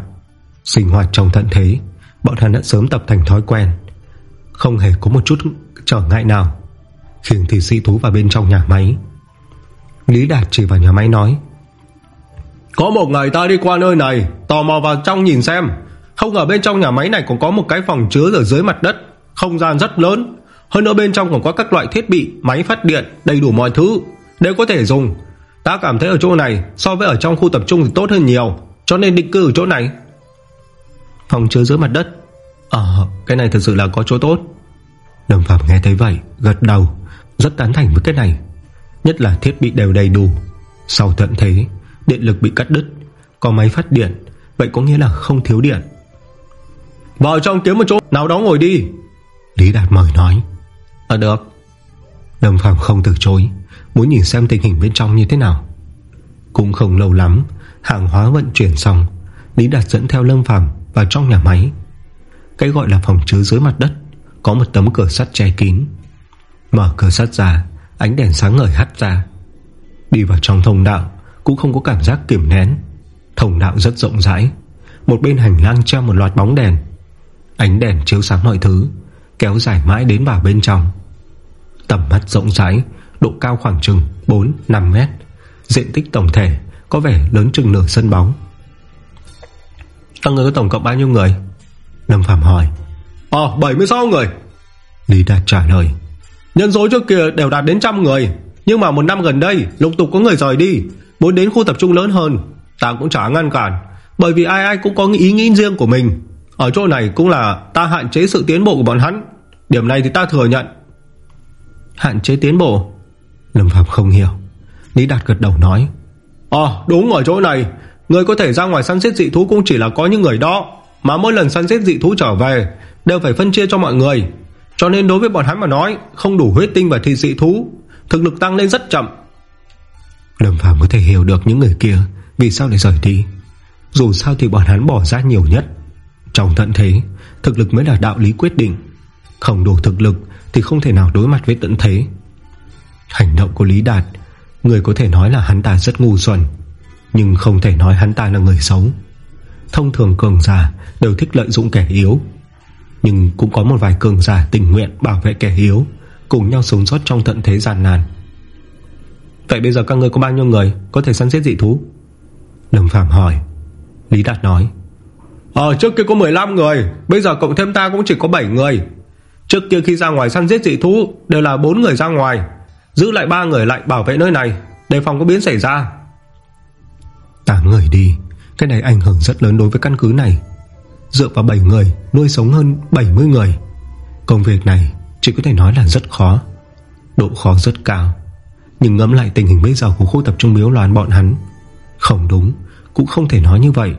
Sinh hoạt trong thận thế Bọn hắn đã sớm tập thành thói quen. Không hề có một chút trở ngại nào. Khiêng thì sĩ thú vào bên trong nhà máy. Lý Đạt chỉ vào nhà máy nói có một ngày ta đi qua nơi này Tò mò vào trong nhìn xem. Không ngờ bên trong nhà máy này còn có một cái phòng chứa ở dưới mặt đất Không gian rất lớn. Hơn nữa bên trong còn có các loại thiết bị Máy phát điện, đầy đủ mọi thứ Đều có thể dùng. Ta cảm thấy ở chỗ này so với ở trong khu tập trung thì tốt hơn nhiều Cho nên định cư ở chỗ này. Phòng chứa dưới mặt đất. Ờ cái này thật sự là có chỗ tốt. Đồng Phạm nghe thấy vậy Gật đầu Rất tán thành với cái này. Nhất là thiết bị đều đầy đủ. Sau tận thế Điện lực bị cắt đứt, Có máy phát điện, Vậy có nghĩa là không thiếu điện. Vào trong kiếm một chỗ, nào đó ngồi đi. Lý Đạt mời nói. Ờ được. Lâm Phạm không từ chối, Muốn nhìn xem tình hình bên trong như thế nào. Cũng không lâu lắm, Hàng hóa vận chuyển xong, Lý Đạt dẫn theo Lâm Phàm vào trong nhà máy. Cái gọi là phòng chứa dưới mặt đất, Có một tấm cửa sắt che kín. Mở cửa sắt ra, Ánh đèn sáng ngời hắt ra. Đi vào trong thông đạo cũng không có cảm giác kiểm nén. Thông đạo rất rộng rãi. Một bên hành lang treo một loạt bóng đèn. Ánh đèn chiếu sáng mọi thứ Kéo dài mãi đến vào bên trong. Tầm mắt rộng rãi Độ cao khoảng chừng 4-5 mét. Diện tích tổng thể Có vẻ lớn chừng nửa sân bóng. Các người có tổng cộng bao nhiêu người? Lâm Phạm hỏi. Ờ 76 người. Lý Đạt trả lời. Nhân số trước kia đều đạt đến trăm người Nhưng mà một năm gần đây lục tục có người rời đi Muốn đến khu tập trung lớn hơn, Ta cũng chả ngăn cản. Bởi vì ai ai cũng có ý nghĩ riêng của mình. Ở chỗ này cũng là ta hạn chế sự tiến bộ của bọn hắn. Điểm này thì ta thừa nhận. Hạn chế tiến bộ? Lâm Phạm không hiểu. Lý Đạt gật đầu nói Ờ đúng ở chỗ này. Người có thể ra ngoài săn giết dị thú cũng chỉ là có những người đó. Mà mỗi lần săn giết dị thú trở về, Đều phải phân chia cho mọi người. Cho nên đối với bọn hắn mà nói, Không đủ huyết tinh và thịt dị thú. Thực lực tăng lên rất chậm. Lâm Phạm có thể hiểu được những người kia, Vì sao lại rời đi. Dù sao thì bọn hắn bỏ ra nhiều nhất. Trong tận thế, Thực lực mới là đạo lý quyết định. Không đủ thực lực thì không thể nào đối mặt với tận thế. Hành động của Lý Đạt, Người có thể nói là hắn ta rất ngu xuẩn, Nhưng không thể nói hắn ta là người xấu. Thông thường cường giả Đều thích lợi dụng kẻ yếu, Nhưng cũng có một vài cường giả tình nguyện Bảo vệ kẻ yếu, Cùng nhau sống sót trong tận thế gian nàn. Vậy bây giờ các người có bao nhiêu người Có thể săn giết dị thú? Lâm Phạm hỏi. Lý Đạt nói. Ờ trước kia có 15 người Bây giờ cộng thêm ta cũng chỉ có 7 người. Trước kia khi ra ngoài săn giết dị thú Đều là 4 người ra ngoài. Giữ lại 3 người lại bảo vệ nơi này Đề phòng có biến xảy ra. 8 người đi Cái này ảnh hưởng rất lớn đối với căn cứ này. Dựa vào 7 người Nuôi sống hơn 70 người. Công việc này chỉ có thể nói là rất khó. Độ khó rất cao nhưng ngẫm lại tình hình bây giờ của khu tập trung miếu loạn bọn hắn Không đúng Cũng không thể nói như vậy.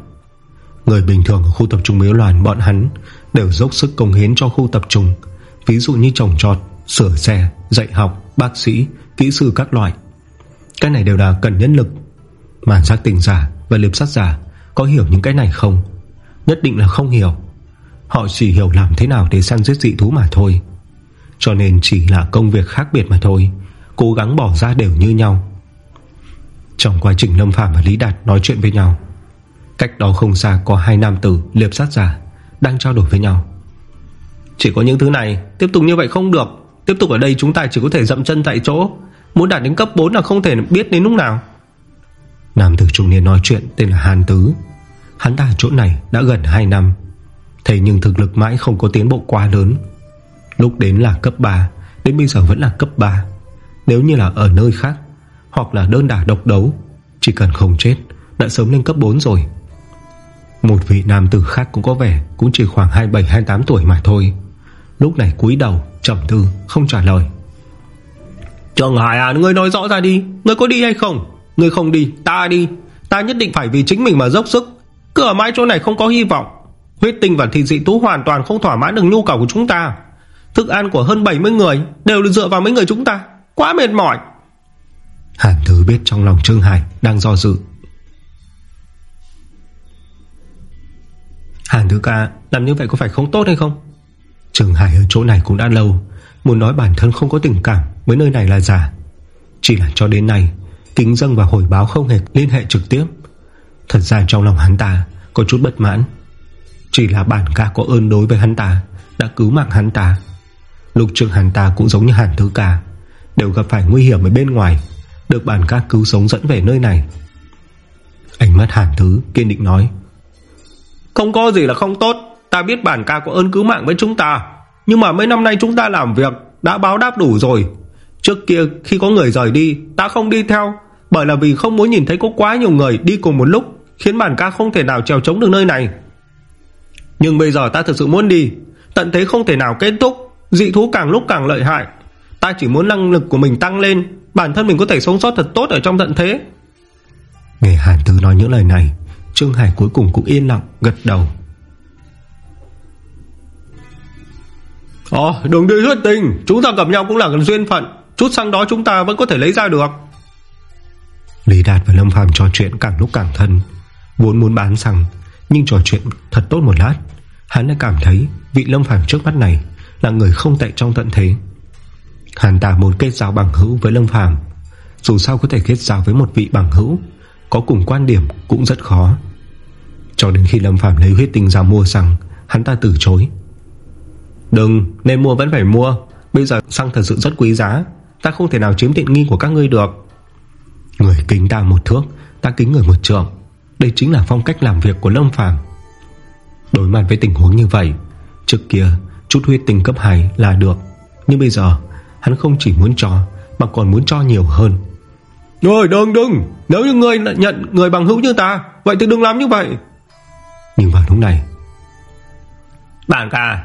Người bình thường ở khu tập trung miếu loạn bọn hắn Đều dốc sức công hiến cho khu tập trung Ví dụ như trồng trọt, sửa xe, dạy học, bác sĩ, kỹ sư các loại. Cái này đều là cần nhân lực. Mà giác tình giả và liệp sát giả Có hiểu những cái này không? Nhất định là không hiểu. Họ chỉ hiểu làm thế nào để săn giết dị thú mà thôi. Cho nên chỉ là công việc khác biệt mà thôi. Cố gắng bỏ ra đều như nhau. Trong quá trình Lâm Phạm và Lý Đạt nói chuyện với nhau, Cách đó không xa có hai nam tử liệp sát giả Đang trao đổi với nhau. Chỉ có những thứ này, Tiếp tục như vậy không được. Tiếp tục ở đây chúng ta chỉ có thể dậm chân tại chỗ. Muốn đạt đến cấp 4 là không thể biết đến lúc nào. Nam tử trung niên nói chuyện tên là Hàn Tứ. Hắn ta ở chỗ này đã gần 2 năm. Thế nhưng thực lực mãi không có tiến bộ quá lớn. Lúc đến là cấp 3 Đến bây giờ vẫn là cấp 3 nếu như là ở nơi khác, Hoặc là đơn đả độc đấu, Chỉ cần không chết, Đã sớm lên cấp 4 rồi. Một vị nam tử khác cũng có vẻ Cũng chỉ khoảng 27-28 tuổi mà thôi. Lúc này cúi đầu, trầm tư, không trả lời. Trường Hải à Ngươi nói rõ ra đi. Ngươi có đi hay không? Ngươi không đi, ta đi. Ta nhất định phải vì chính mình mà dốc sức. Cứ ở mãi chỗ này không có hy vọng. Huyết tinh và thịt dị tú hoàn toàn không thỏa mãn được nhu cầu của chúng ta. Thức ăn của hơn 70 người Đều được dựa vào mấy người chúng ta. Quá mệt mỏi. Hàn Thứ biết trong lòng Trương Hải đang do dự. Hàn Thứ ca Làm như vậy có phải không tốt hay không? Trương Hải ở chỗ này cũng đã lâu Muốn nói bản thân không có tình cảm Với nơi này là giả. Chỉ là cho đến nay Kính dâng và hồi báo không hề liên hệ trực tiếp. Thật ra trong lòng hắn ta Có chút bất mãn. Chỉ là bản ca có ơn đối với hắn ta Đã cứu mạng hắn ta. Lúc trước hắn ta cũng giống như Hàn Thứ Ca Đều gặp phải nguy hiểm ở bên ngoài, Được bản ca cứu sống dẫn về nơi này. Ánh mắt Hàn Thứ kiên định nói, Không có gì là không tốt, Ta biết bản ca có ơn cứu mạng với chúng ta, Nhưng mà mấy năm nay chúng ta làm việc Đã báo đáp đủ rồi. Trước kia khi có người rời đi, Ta không đi theo, Bởi là vì không muốn nhìn thấy có quá nhiều người đi cùng một lúc, Khiến bản ca không thể nào trèo trống được nơi này. Nhưng bây giờ ta thực sự muốn đi, Tận thế không thể nào kết thúc, Dị thú càng lúc càng lợi hại. Ta chỉ muốn năng lực của mình tăng lên. Bản thân mình có thể sống sót thật tốt ở trong tận thế. Nghe Hàn Tư nói những lời này, Trương Hải cuối cùng cũng yên lặng, gật đầu. Ồ, đừng đi huyết tình Chúng ta gặp nhau cũng là duyên phận. Chút xăng đó chúng ta vẫn có thể lấy ra được. Lý Đạt và Lâm Phàm trò chuyện càng lúc càng thân. Vốn muốn bán xăng, Nhưng trò chuyện thật tốt một lát. Hắn đã cảm thấy vị Lâm Phàm trước mắt này Là người không tệ trong tận thế. Hàn ta muốn kết giao bằng hữu với Lâm Phàm. Dù sao có thể kết giao với một vị bằng hữu Có cùng quan điểm cũng rất khó. Cho đến khi Lâm Phàm lấy huyết tinh ra mua xăng Hắn ta từ chối. Đừng, nên mua vẫn phải mua. Bây giờ xăng thật sự rất quý giá. Ta không thể nào chiếm tiện nghi của các ngươi được. Người kính ta một thước Ta kính người một trượng. Đây chính là phong cách làm việc của Lâm Phàm. Đối mặt với tình huống như vậy Trước kia chút huyết tinh cấp 2 là được. Nhưng bây giờ Hắn không chỉ muốn cho Mà còn muốn cho nhiều hơn. Rồi đừng đừng. Nếu như người nhận người bằng hữu như ta Vậy thì đừng làm như vậy. Nhưng vào lúc này Bạn ca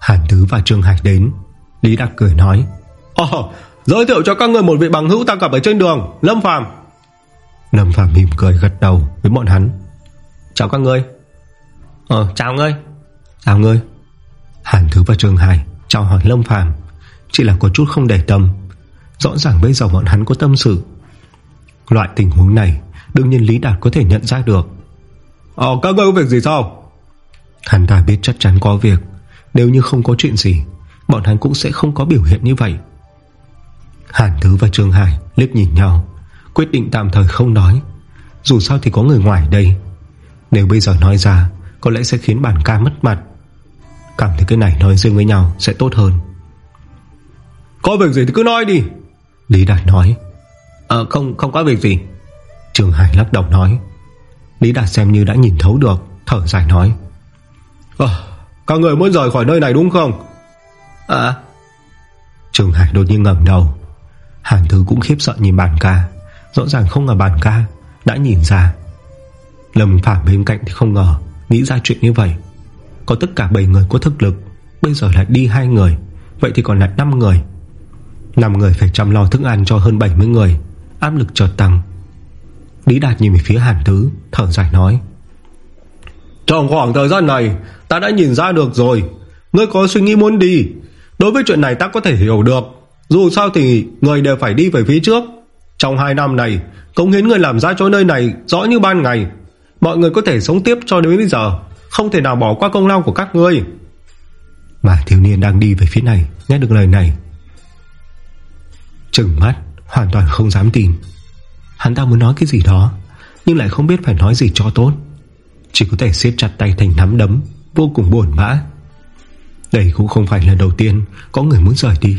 Hàn Tứ và Trương Hải đến. Lý Đặc cười nói Ồ, giới thiệu cho các người một vị bằng hữu ta gặp ở trên đường Lâm Phàm. Lâm Phàm mỉm cười gật đầu với bọn hắn. Chào các người. Ờ, chào ngươi. Chào ngươi. Hàn Thứ và Trương Hải chào hỏi Lâm Phàm Chỉ là có chút không để tâm. Rõ ràng bây giờ bọn hắn có tâm sự. Loại tình huống này Đương nhiên Lý Đạt có thể nhận ra được. Ờ các ngươi có việc gì sao? Hắn ta biết chắc chắn có việc. Nếu như không có chuyện gì Bọn hắn cũng sẽ không có biểu hiện như vậy. Hàn Thứ và Trương Hải liếc nhìn nhau Quyết định tạm thời không nói. Dù sao thì có người ngoài đây. Nếu bây giờ nói ra Có lẽ sẽ khiến bản ca mất mặt. Cảm thấy cái này nói riêng với nhau Sẽ tốt hơn Có việc gì thì cứ nói đi. Lý Đạt nói. Ờ không không có việc gì. Trường Hải lắc đầu nói. Lý Đạt xem như đã nhìn thấu được Thở dài nói. À, Các người muốn rời khỏi nơi này đúng không? À Trường Hải đột nhiên ngẩng đầu. Hàn Thứ cũng khiếp sợ nhìn bàn ca. Rõ ràng không ngờ bàn ca Đã nhìn ra. Lâm Phạm bên cạnh thì không ngờ Nghĩ ra chuyện như vậy. Có tất cả 7 người có thực lực Bây giờ lại đi hai người. Vậy thì còn lại 5 người 5 người phải chăm lo thức ăn cho hơn 70 người. Áp lực chợt tăng. Lý Đạt nhìn về phía Hàn Tứ Thở dài nói Trong khoảng thời gian này Ta đã nhìn ra được rồi. Ngươi có suy nghĩ muốn đi. Đối với chuyện này ta có thể hiểu được. Dù sao thì người đều phải đi về phía trước. Trong 2 năm này Công hiến người làm ra cho nơi này rõ như ban ngày. Mọi người có thể sống tiếp cho đến bây giờ Không thể nào bỏ qua công lao của các ngươi. Mà thiếu niên đang đi về phía này Nghe được lời này Trừng mắt, Hoàn toàn không dám tin. Hắn ta muốn nói cái gì đó, Nhưng lại không biết phải nói gì cho tốt. Chỉ có thể siết chặt tay thành nắm đấm, Vô cùng buồn bã Đây cũng không phải là đầu tiên Có người muốn rời đi.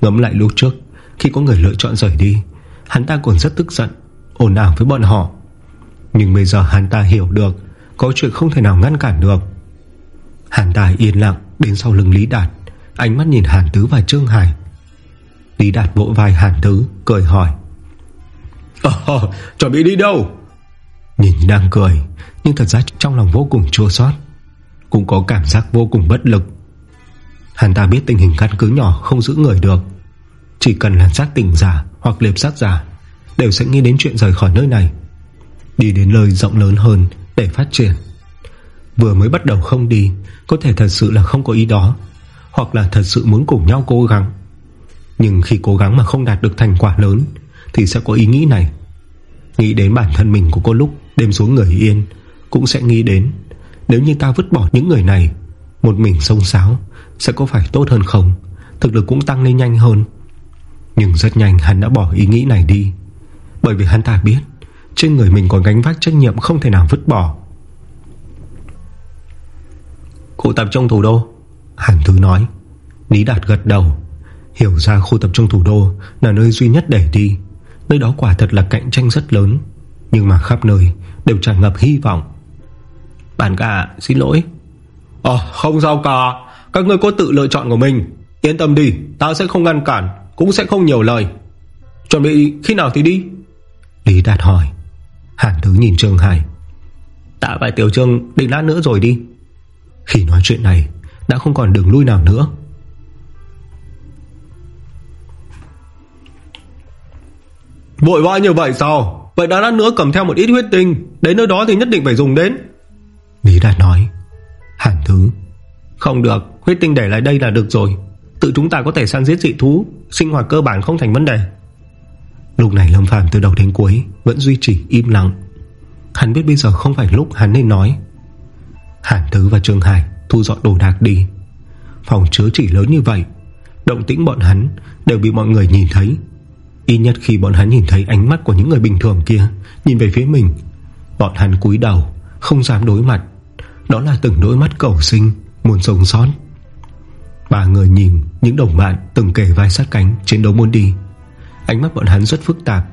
Ngẫm lại lúc trước, Khi có người lựa chọn rời đi, Hắn ta còn rất tức giận, ồn ào với bọn họ. Nhưng bây giờ hắn ta hiểu được, Có chuyện không thể nào ngăn cản được. Hàn tài yên lặng Đến sau lưng Lý Đạt, Ánh mắt nhìn Hàn Tứ và Trương Hải. Lý Đạt vỗ vai Hàn Tứ Cười hỏi. À, Chuẩn bị đi đâu? Nhìn đang cười Nhưng thật ra trong lòng vô cùng chua xót Cũng có cảm giác vô cùng bất lực. Hắn ta biết tình hình căn cứ nhỏ Không giữ người được. Chỉ cần là giác tỉnh giả hoặc liệp sát giả Đều sẽ nghĩ đến chuyện rời khỏi nơi này. Đi đến nơi rộng lớn hơn Để phát triển. Vừa mới bắt đầu không đi Có thể thật sự là không có ý đó Hoặc là thật sự muốn cùng nhau cố gắng nhưng khi cố gắng mà không đạt được thành quả lớn, Thì sẽ có ý nghĩ này. Nghĩ đến bản thân mình của cô lúc Đêm xuống người yên, Cũng sẽ nghĩ đến, Nếu như ta vứt bỏ những người này, Một mình sông sáo, Sẽ có phải tốt hơn không? Thực lực cũng tăng lên nhanh hơn. Nhưng rất nhanh hắn đã bỏ ý nghĩ này đi. Bởi vì hắn ta biết, Trên người mình còn gánh vác trách nhiệm không thể nào vứt bỏ. Cụ tập trong thủ đô, Hàn Thứ nói. Lý Đạt gật đầu. Hiểu ra khu tập trung thủ đô Là nơi duy nhất để đi. Nơi đó quả thật là cạnh tranh rất lớn Nhưng mà khắp nơi đều tràn ngập hy vọng. Bản cả, xin lỗi. Ờ không sao cả. Các ngươi có tự lựa chọn của mình. Yên tâm đi Ta sẽ không ngăn cản Cũng sẽ không nhiều lời. Chuẩn bị khi nào thì đi? Lý Đạt hỏi. Hàn Thứ nhìn Trương Hải. Tạ vài tiểu trương định lát nữa rồi đi. Khi nói chuyện này Đã không còn đường lui nào nữa. Vội vã như vậy sao? Vậy đã lát nữa cầm theo một ít huyết tinh, Đến nơi đó thì nhất định phải dùng đến. Lý Đạt nói, Hàn Thứ, Không được, Huyết tinh để lại đây là được rồi. Tự chúng ta có thể săn giết dị thú, Sinh hoạt cơ bản không thành vấn đề. Lúc này Lâm Phàm từ đầu đến cuối Vẫn duy trì im lặng. Hắn biết bây giờ không phải lúc hắn nên nói. Hàn Thứ và Trương Hải Thu dọn đồ đạc đi. Phòng chứa chỉ lớn như vậy, Động tĩnh bọn hắn đều bị mọi người nhìn thấy. Ít nhất khi bọn hắn nhìn thấy ánh mắt của những người bình thường kia, Nhìn về phía mình, Bọn hắn cúi đầu, Không dám đối mặt. Đó là từng đôi mắt cầu sinh, Muốn sống sót. Ba người nhìn những đồng bạn từng kể vai sát cánh chiến đấu muốn đi. Ánh mắt bọn hắn rất phức tạp,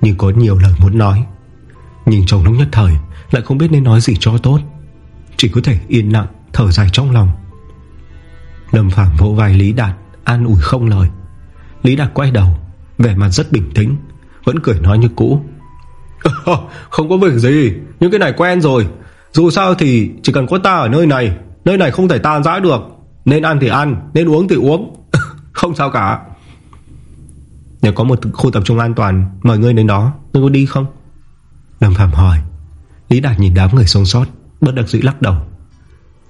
Nhưng có nhiều lời muốn nói. Nhưng trong lúc nhất thời, Lại không biết nên nói gì cho tốt. Chỉ có thể yên lặng, thở dài trong lòng. Lâm Phạm vỗ vai Lý Đạt, An ủi không lời. Lý Đạt quay đầu Vẻ mặt rất bình tĩnh, Vẫn cười nói như cũ. Không có việc gì Những cái này quen rồi. Dù sao thì chỉ cần có ta ở nơi này Nơi này không thể tan rã được. Nên ăn thì ăn, Nên uống thì uống. Không sao cả. Nếu có một khu tập trung an toàn Mời ngươi đến đó Ngươi có đi không? Lâm Phạm hỏi. Lý Đạt nhìn đám người sống sót, Bất đặc dĩ lắc đầu.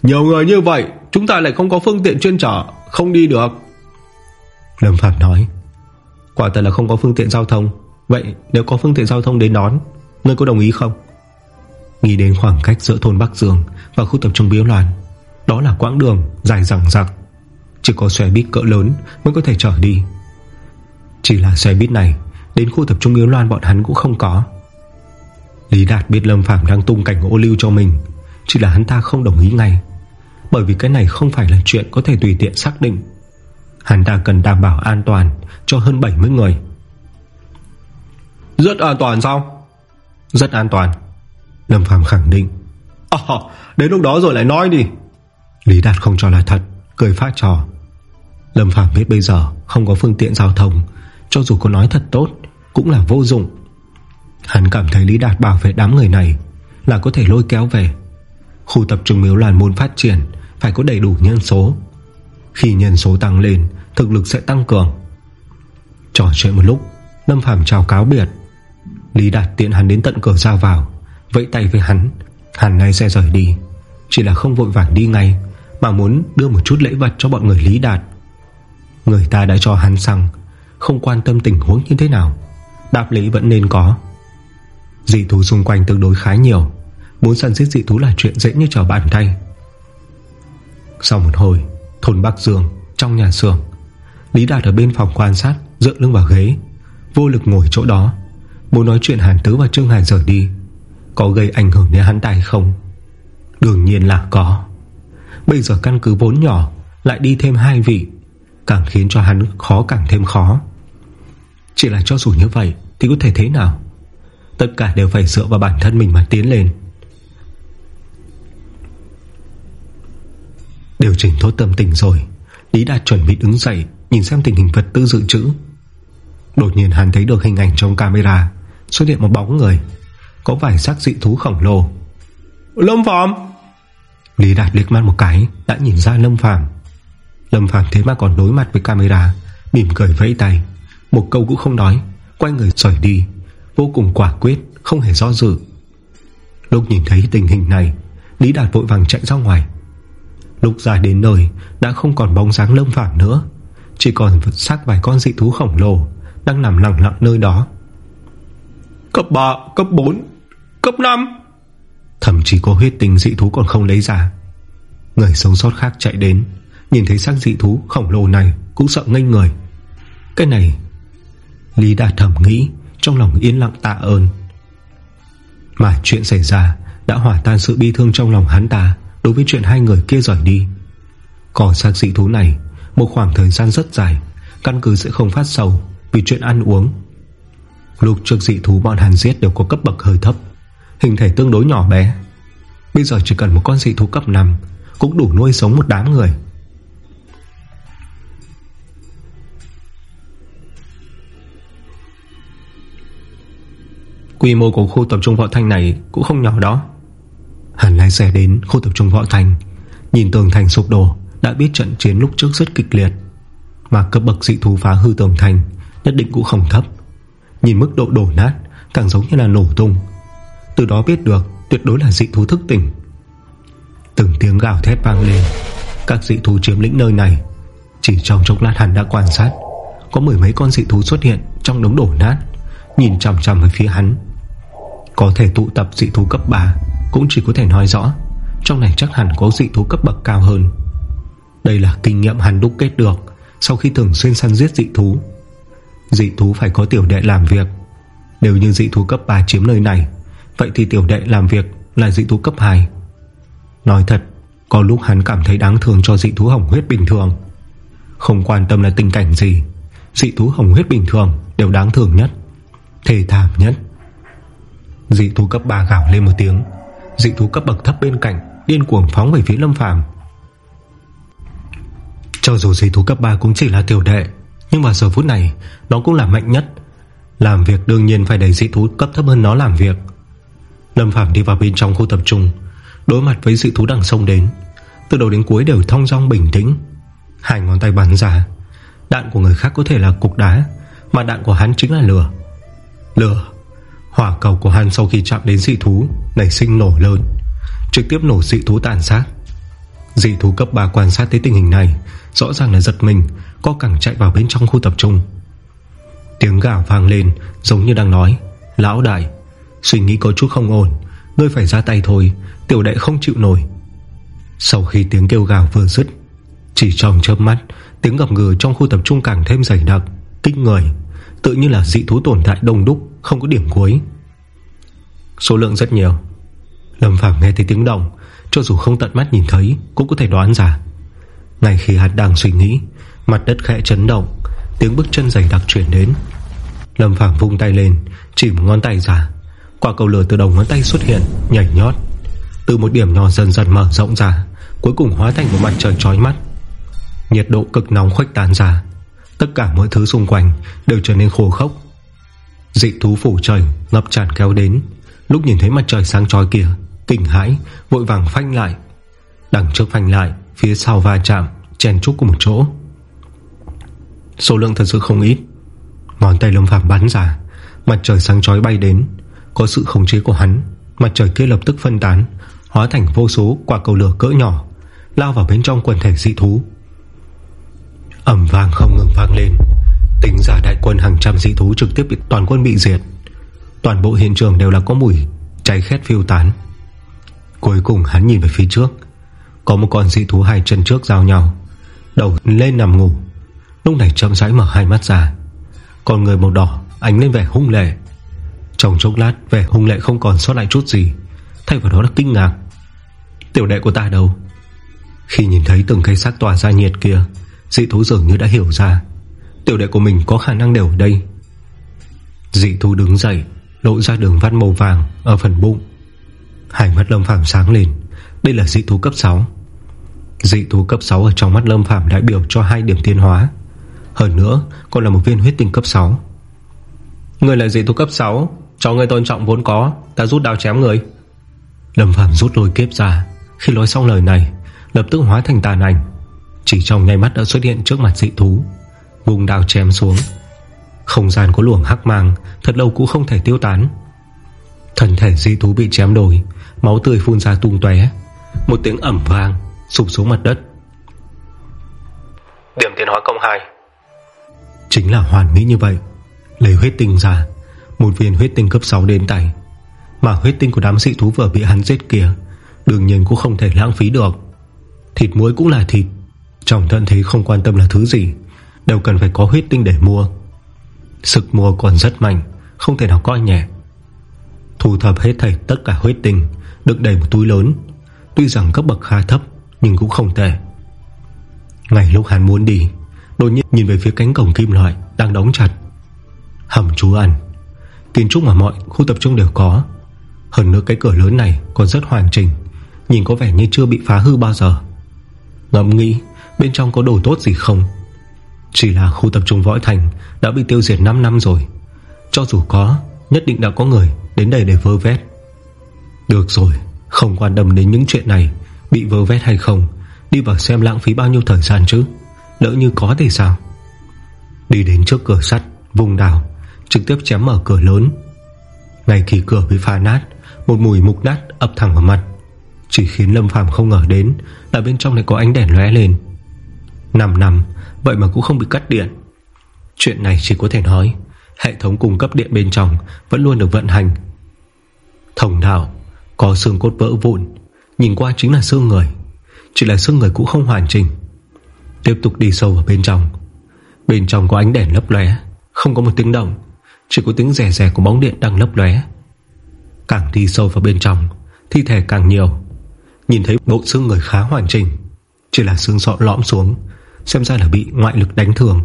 Nhiều người như vậy, Chúng ta lại không có phương tiện chuyên trở Không đi được. Lâm Phạm nói. Quả thật là không có phương tiện giao thông. Vậy nếu có phương tiện giao thông đến đón Ngươi có đồng ý không? Nghĩ đến khoảng cách giữa thôn Bắc Dương Và khu tập trung Biếu Loan, Đó là quãng đường dài dẳng dặc. Chỉ có xe buýt cỡ lớn mới có thể chở đi. Chỉ là xe buýt này, Đến khu tập trung Biếu Loan bọn hắn cũng không có. Lý Đạt biết Lâm Phàm đang tung cảnh ô lưu cho mình, Chỉ là hắn ta không đồng ý ngay. Bởi vì cái này không phải là chuyện có thể tùy tiện xác định. Hắn ta cần đảm bảo an toàn Cho hơn 70 người. Rất an toàn sao? Rất an toàn. Lâm Phàm khẳng định. À, Đến lúc đó rồi lại nói đi. Lý Đạt không cho là thật Cười phát trò. Lâm Phàm biết bây giờ không có phương tiện giao thông Cho dù có nói thật tốt Cũng là vô dụng. Hắn cảm thấy Lý Đạt bảo vệ đám người này Là có thể lôi kéo về. Khu tập trung miếu loàn muốn phát triển Phải có đầy đủ nhân số. Khi nhân số tăng lên, Thực lực sẽ tăng cường. Trò chuyện một lúc, Lâm Phàm chào cáo biệt. Lý Đạt tiện hắn đến tận cửa ra vào, Vẫy tay với hắn. Hắn ngay sẽ rời đi, Chỉ là không vội vàng đi ngay, Mà muốn đưa một chút lễ vật cho bọn người Lý Đạt. Người ta đã cho hắn xăng, Không quan tâm tình huống như thế nào. Đạp lý vẫn nên có. Dị thú xung quanh tương đối khá nhiều, Muốn săn giết dị thú là chuyện dễ như trở bàn tay. Sau một hồi Thôn Bắc Dương, Trong nhà xưởng. Lý Đạt ở bên phòng quan sát, Dựa lưng vào ghế. Vô lực ngồi chỗ đó. Muốn nói chuyện Hàn Tứ và Trương Hải rời đi, Có gây ảnh hưởng đến hắn tài không? Đương nhiên là có. Bây giờ căn cứ vốn nhỏ, Lại đi thêm hai vị, Càng khiến cho hắn khó càng thêm khó. Chỉ là cho dù như vậy, Thì có thể thế nào? Tất cả đều phải dựa vào bản thân mình mà tiến lên. Điều chỉnh tốt tâm tình rồi. Lý Đạt chuẩn bị đứng dậy, Nhìn xem tình hình vật tư dự trữ. Đột nhiên hắn thấy được hình ảnh trong camera, Xuất hiện một bóng người. Có vài xác dị thú khổng lồ. Lâm Phạm Lý Đạt liếc mắt một cái, Đã nhìn ra Lâm Phạm Lâm Phạm thế mà còn đối mặt với camera, Mỉm cười vẫy tay. Một câu cũng không nói, Quay người rời đi. Vô cùng quả quyết, Không hề do dự. Lúc nhìn thấy tình hình này, Lý Đạt vội vàng chạy ra ngoài. Lúc ra đến nơi Đã không còn bóng dáng Lâm Phạm nữa. Chỉ còn xác vài con dị thú khổng lồ Đang nằm lặng lặng nơi đó. Cấp 3, cấp 4, cấp 5 Thậm chí có huyết tinh dị thú còn không lấy ra. Người sống sót khác chạy đến Nhìn thấy xác dị thú khổng lồ này Cũng sợ ngây người. Cái này Lý Đạt thầm nghĩ Trong lòng yên lặng tạ ơn. Mà chuyện xảy ra Đã hỏa tan sự bi thương trong lòng hắn ta Đối với chuyện hai người kia rời đi, Còn xác dị thú này, Một khoảng thời gian rất dài, Căn cứ sẽ không phát sầu Vì chuyện ăn uống. Lúc trước dị thú bọn hàn giết đều có cấp bậc hơi thấp, Hình thể tương đối nhỏ bé. Bây giờ chỉ cần một con dị thú cấp 5 Cũng đủ nuôi sống một đám người. Quy mô của khu tập trung Võ Thanh này Cũng không nhỏ đó. Hắn lái xe đến khu tập trung Võ thành, Nhìn tường thành sụp đổ Đã biết trận chiến lúc trước rất kịch liệt. Mà cấp bậc dị thú phá hư tường thành Nhất định cũng không thấp. Nhìn mức độ đổ nát Càng giống như là nổ tung. Từ đó biết được tuyệt đối là dị thú thức tỉnh. Từng tiếng gào thét vang lên. Các dị thú chiếm lĩnh nơi này. Chỉ trong chốc lát hắn đã quan sát Có mười mấy con dị thú xuất hiện Trong đống đổ nát Nhìn chằm chằm về phía hắn. Có thể tụ tập dị thú cấp 3 cũng chỉ có thể nói rõ, Trong này chắc hẳn có dị thú cấp bậc cao hơn. Đây là kinh nghiệm hắn đúc kết được Sau khi thường xuyên săn giết dị thú. Dị thú phải có tiểu đệ làm việc. Nếu như dị thú cấp 3 chiếm nơi này, Vậy thì tiểu đệ làm việc là dị thú cấp 2 Nói thật, Có lúc hắn cảm thấy đáng thương cho dị thú hồng huyết bình thường. Không quan tâm là tình cảnh gì, Dị thú hồng huyết bình thường Đều đáng thương nhất Thề thảm nhất. Dị thú cấp 3 gào lên một tiếng. Dị thú cấp bậc thấp bên cạnh, Điên cuồng phóng về phía Lâm Phàm. Cho dù dị thú cấp 3 cũng chỉ là tiểu đệ, Nhưng mà giờ phút này, Nó cũng là mạnh nhất. Làm việc đương nhiên phải để dị thú cấp thấp hơn nó làm việc. Lâm Phàm đi vào bên trong khu tập trung, Đối mặt với dị thú đằng sông đến. Từ đầu đến cuối đều thong dong bình tĩnh. Hai ngón tay bắn ra. Đạn của người khác có thể là cục đá, Mà đạn của hắn chính là lửa. Lửa Hỏa cầu của hắn sau khi chạm đến dị thú, Nảy sinh nổ lớn, Trực tiếp nổ dị thú tàn sát. Dị thú cấp 3 quan sát thấy tình hình này, Rõ ràng là giật mình Có cẳng chạy vào bên trong khu tập trung. Tiếng gạo vang lên, Giống như đang nói, Lão đại, Suy nghĩ có chút không ổn, Ngươi phải ra tay thôi, Tiểu đệ không chịu nổi. Sau khi tiếng kêu gào vừa dứt, Chỉ trong chớp mắt, Tiếng gặp ngừ trong khu tập trung càng thêm dày đặc, Kinh người. Tự như là dị thú tồn tại đông đúc, Không có điểm cuối. Số lượng rất nhiều. Lâm Phàm nghe thấy tiếng động, Cho dù không tận mắt nhìn thấy, Cũng có thể đoán ra. Ngay khi hắn đang suy nghĩ, Mặt đất khẽ chấn động, Tiếng bước chân dày đặc chuyển đến. Lâm Phàm vung tay lên Chỉ một ngón tay ra. Quả cầu lửa từ đầu ngón tay xuất hiện, Nhảy nhót. Từ một điểm nhỏ dần dần mở rộng ra, Cuối cùng hóa thành một mặt trời trói mắt. Nhiệt độ cực nóng khuếch tán ra. Tất cả mọi thứ xung quanh Đều trở nên khô khốc. Dị thú phủ trời ngập tràn kéo đến. Lúc nhìn thấy mặt trời sáng trói kia, Kinh hãi, vội vàng phanh lại. Đằng trước phanh lại, Phía sau va chạm chèn trúc của một chỗ. Số lượng thật sự không ít. Ngón tay lâm phạm bắn ra, Mặt trời sáng chói bay đến. Có sự khống chế của hắn, Mặt trời kia lập tức phân tán, Hóa thành vô số quả cầu lửa cỡ nhỏ, Lao vào bên trong quần thể dị thú. Ẩm vang không ngừng vang lên. Tính giả đại quân hàng trăm dị thú Trực tiếp bị toàn quân bị diệt. Toàn bộ hiện trường đều là có mùi Cháy khét phiêu tán. Cuối cùng hắn nhìn về phía trước. Có một con dị thú hai chân trước giao nhau, Đầu lên nằm ngủ. Lúc này chậm rãi mở hai mắt ra. Còn người màu đỏ ánh lên vẻ hung lệ. Trong chốc lát, vẻ hung lệ không còn sót lại chút gì. Thay vào đó là kinh ngạc. Tiểu đệ của ta đâu? Khi nhìn thấy từng cây xác tỏa ra nhiệt kia Dị thú dường như đã hiểu ra. Tiểu đệ của mình có khả năng đều ở đây. Dị thú đứng dậy, Lộ ra đường vắt màu vàng Ở phần bụng. Hai mắt Lâm Phàm sáng lên. Đây là dị thú cấp 6 Dị thú cấp 6 ở trong mắt Lâm Phàm đại biểu cho hai điểm tiến hóa. Hơn nữa, còn là một viên huyết tinh cấp 6 Người là dị thú cấp 6 Cho người tôn trọng vốn có, Ta rút đao chém người. Lâm Phàm rút lôi kiếp ra. Khi nói xong lời này, Lập tức hóa thành tàn ảnh. Chỉ trong nháy mắt đã xuất hiện trước mặt dị thú. Vùng đao chém xuống. Không gian có luồng hắc mang Thật lâu cũng không thể tiêu tán. Thân thể dị thú bị chém đồi Máu tươi phun ra tung tóe. Một tiếng ẩm vang Sụp xuống mặt đất. Điểm tiến hóa công 2 Chính là hoàn mỹ như vậy. Lấy huyết tinh ra Một viên huyết tinh cấp 6 đến tay. Mà huyết tinh của đám dị thú vừa bị hắn giết kia Đương nhiên cũng không thể lãng phí được. Thịt muối cũng là thịt trong thân thế không quan tâm là thứ gì, Đều cần phải có huyết tinh để mua. Sức mua còn rất mạnh, Không thể nào coi nhẹ. Thu thập hết thảy tất cả huyết tinh, Đựng đầy một túi lớn. Tuy rằng cấp bậc khá thấp, Nhưng cũng không tệ. Ngày lúc hắn muốn đi, Đột nhiên nhìn về phía cánh cổng kim loại Đang đóng chặt. Hầm trú ẩn, Kiến trúc mà mọi khu tập trung đều có. Hơn nữa cái cửa lớn này còn rất hoàn chỉnh, Nhìn có vẻ như chưa bị phá hư bao giờ. Ngẫm nghĩ Bên trong có đồ tốt gì không? Chỉ là khu tập trung võ thành Đã bị tiêu diệt 5 năm rồi. Cho dù có, Nhất định đã có người đến đây để vơ vét. Được rồi, Không quan tâm đến những chuyện này. Bị vơ vét hay không? Đi vào xem lãng phí bao nhiêu thời gian chứ? Lỡ như có thì sao? Đi đến trước cửa sắt, Vùng đào Trực tiếp chém mở cửa lớn. Ngay khi cửa bị phá nát, Một mùi mục nát ập thẳng vào mặt. Chỉ khiến Lâm Phàm không ngờ đến Là bên trong này có ánh đèn lóe lên. 5 năm, Vậy mà cũng không bị cắt điện. Chuyện này chỉ có thể nói, Hệ thống cung cấp điện bên trong Vẫn luôn được vận hành. Thông đạo Có xương cốt vỡ vụn, Nhìn qua chính là xương người, Chỉ là xương người cũng không hoàn chỉnh. Tiếp tục đi sâu vào bên trong. Bên trong có ánh đèn lấp lóe, Không có một tiếng động, Chỉ có tiếng rè rè của bóng điện đang lấp lóe. Càng đi sâu vào bên trong, Thi thể càng nhiều. Nhìn thấy bộ xương người khá hoàn chỉnh, Chỉ là xương sọ lõm xuống Xem ra là bị ngoại lực đánh thường.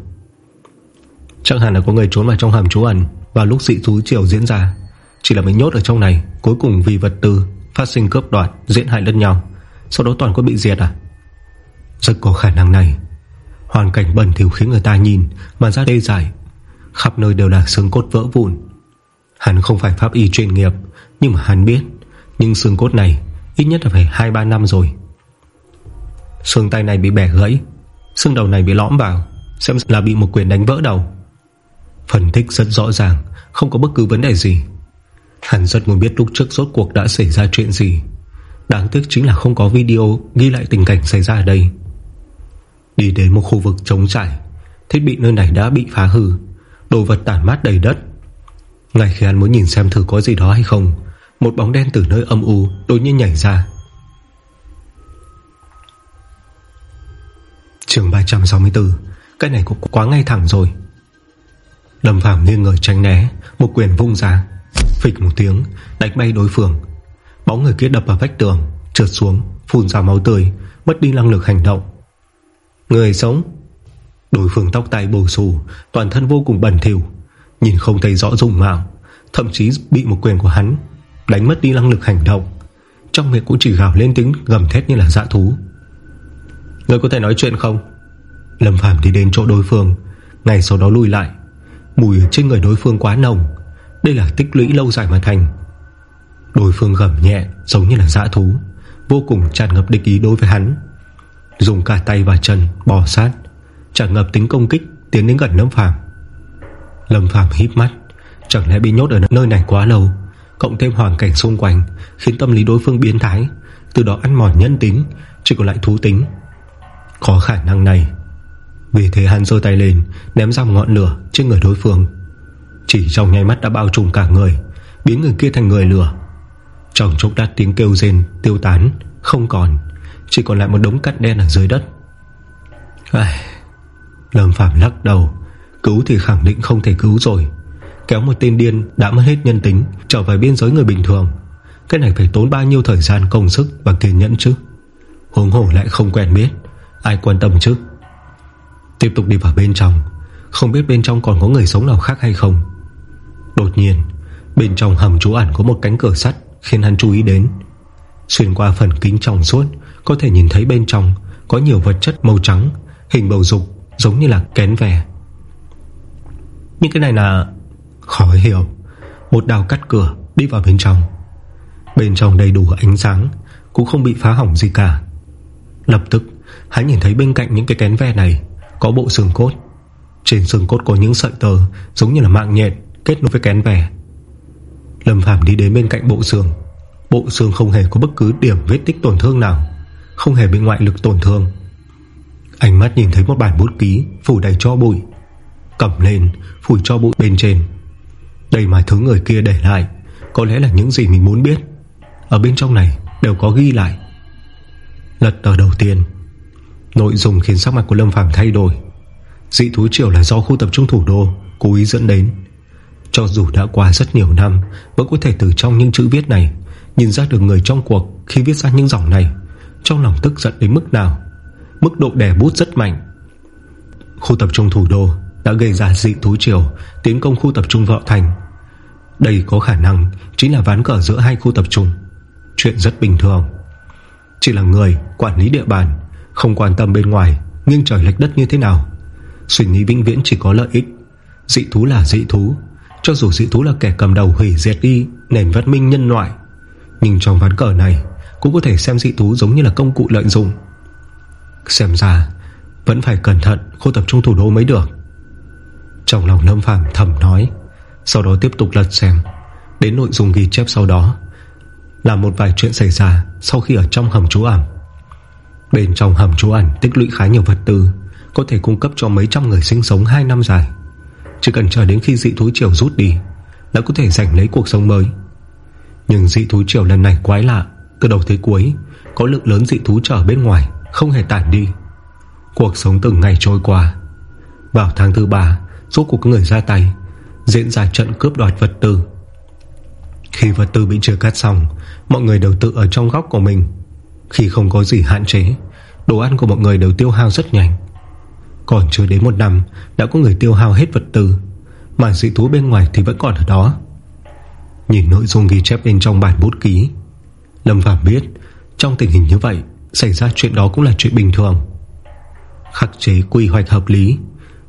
Chẳng hẳn là có người trốn vào trong hầm trú ẩn Vào lúc dị thú chiều diễn ra. Chỉ là mình nhốt ở trong này, Cuối cùng vì vật tư Phát sinh cướp đoạt Diễn hại lẫn nhau. Sau đó toàn có bị diệt à? Rất có khả năng này. Hoàn cảnh bẩn thỉu khiến người ta nhìn, Mà ra đây dài Khắp nơi đều là xương cốt vỡ vụn. Hắn không phải pháp y chuyên nghiệp, Nhưng mà hắn biết, Nhưng xương cốt này Ít nhất là phải 2-3 năm rồi. Xương tay này bị bẻ gãy Xương đầu này bị lõm vào, Xem là bị một quyền đánh vỡ đầu. Phân tích rất rõ ràng, Không có bất cứ vấn đề gì. Hắn rất muốn biết lúc trước rốt cuộc đã xảy ra chuyện gì. Đáng tiếc chính là không có video Ghi lại tình cảnh xảy ra ở đây. Đi đến một khu vực trống trải, Thiết bị nơi này đã bị phá hư, Đồ vật tản mát đầy đất. Ngay khi hắn muốn nhìn xem thử có gì đó hay không, Một bóng đen từ nơi âm u Đột nhiên nhảy ra. Trường 364 Cái này cũng quá ngay thẳng rồi. Lâm Phàm nghiêng người tránh né, Một quyền vung ra, Phịch một tiếng, đánh bay đối phương. Bóng người kia đập vào vách tường, Trượt xuống, phun ra máu tươi, Mất đi năng lực hành động. Người sống. Đối phương tóc tai bồ xù, Toàn thân vô cùng bẩn thỉu, Nhìn không thấy rõ rùng mạo, Thậm chí bị một quyền của hắn Đánh mất đi năng lực hành động. Trong miệng cũng chỉ gào lên tiếng gầm thét như là dã thú. Người có thể nói chuyện không? Lâm Phàm đi đến chỗ đối phương Ngày sau đó lui lại. Mùi trên người đối phương quá nồng. Đây là tích lũy lâu dài mà thành. Đối phương gầm nhẹ, giống như là dã thú, Vô cùng tràn ngập địch ý đối với hắn. Dùng cả tay và chân bò sát, Tràn ngập tính công kích, Tiến đến gần Lâm Phàm. Lâm Phàm hít mắt, Chẳng lẽ bị nhốt ở nơi này quá lâu, Cộng thêm hoàn cảnh xung quanh, Khiến tâm lý đối phương biến thái, Từ đó ăn mòn nhân tính, Chỉ còn lại thú tính. Có khả năng này. Vì thế hắn rơi tay lên, Ném ra một ngọn lửa trên người đối phương. Chỉ trong nháy mắt đã bao trùm cả người, Biến người kia thành người lửa. Trong chốc đắt tiếng kêu rên, Tiêu tán, Không còn. Chỉ còn lại một đống cắt đen ở dưới đất. Ai... Lâm Phạm lắc đầu. Cứu thì khẳng định không thể cứu rồi. Kéo một tên điên đã mất hết nhân tính, Trở về biên giới người bình thường. Cái này phải tốn bao nhiêu thời gian, công sức Và kiên nhẫn chứ? Huống hổ lại không quen biết. Ai quan tâm chứ? Tiếp tục đi vào bên trong. Không biết bên trong còn có người sống nào khác hay không. Đột nhiên, Bên trong hầm trú ẩn có một cánh cửa sắt, Khiến hắn chú ý đến. Xuyên qua phần kính trong suốt, Có thể nhìn thấy bên trong Có nhiều vật chất màu trắng, Hình bầu dục, giống như là kén vẻ Nhưng cái này là Khó hiểu. Một đào cắt cửa, đi vào bên trong. Bên trong đầy đủ ánh sáng, Cũng không bị phá hỏng gì cả. Lập tức hắn nhìn thấy bên cạnh những cái kén ve này, Có bộ xương cốt. Trên xương cốt có những sợi tờ Giống như là mạng nhện, kết nối với kén ve. Lâm Phàm đi đến bên cạnh bộ xương. Bộ xương không hề có bất cứ điểm vết tích tổn thương nào, Không hề bị ngoại lực tổn thương. Ánh mắt nhìn thấy một bản bút ký Phủ đầy cho bụi. Cầm lên phủi cho bụi bên trên. Đây mà thứ người kia để lại, Có lẽ là những gì mình muốn biết. Ở bên trong này đều có ghi lại. Lật tờ đầu tiên. Nội dung khiến sắc mặt của Lâm Phàm thay đổi. Dị thú triều là do khu tập trung thủ đô, Cố ý dẫn đến. Cho dù đã qua rất nhiều năm, Vẫn có thể từ trong những chữ viết này Nhìn ra được người trong cuộc khi viết ra những dòng này, Trong lòng tức giận đến mức nào. Mức độ đè bút rất mạnh. Khu tập trung thủ đô Đã gây ra dị thú triều, Tiến công khu tập trung vợ thành. Đây có khả năng Chính là ván cờ giữa hai khu tập trung. Chuyện rất bình thường. Chỉ là người quản lý địa bàn không quan tâm bên ngoài, Nghiêng trời lệch đất như thế nào. Suy nghĩ vĩnh viễn chỉ có lợi ích. Dị thú là dị thú, Cho dù dị thú là kẻ cầm đầu hủy diệt đi Nền văn minh nhân loại, Nhưng trong ván cờ này Cũng có thể xem dị thú giống như là công cụ lợi dụng. Xem ra, Vẫn phải cẩn thận khô tập trung thủ đô mới được. Trong lòng Lâm Phàm thầm nói, Sau đó tiếp tục lật xem. Đến nội dung ghi chép sau đó, Là một vài chuyện xảy ra Sau khi ở trong hầm trú ẩn Bên trong hầm trú ẩn tích lũy khá nhiều vật tư, Có thể cung cấp cho mấy trăm người sinh sống 2 năm dài. Chỉ cần chờ đến khi dị thú triều rút đi, đã có thể giành lấy cuộc sống mới. Nhưng dị thú triều lần này quái lạ, Từ đầu tới cuối, Có lượng lớn dị thú trở bên ngoài, Không hề tản đi. Cuộc sống từng ngày trôi qua. Vào tháng thứ ba Số cuộc người ra tay, Diễn ra trận cướp đoạt vật tư. Khi vật tư bị chia cắt xong, Mọi người đều tự ở trong góc của mình. Khi không có gì hạn chế, Đồ ăn của mọi người đều tiêu hao rất nhanh. Còn chưa đến một năm, Đã có người tiêu hao hết vật tư, Mà dị thú bên ngoài thì vẫn còn ở đó. Nhìn nội dung ghi chép bên trong bản bút ký, Lâm Phạm biết Trong tình hình như vậy Xảy ra chuyện đó cũng là chuyện bình thường. Khắc chế quy hoạch hợp lý,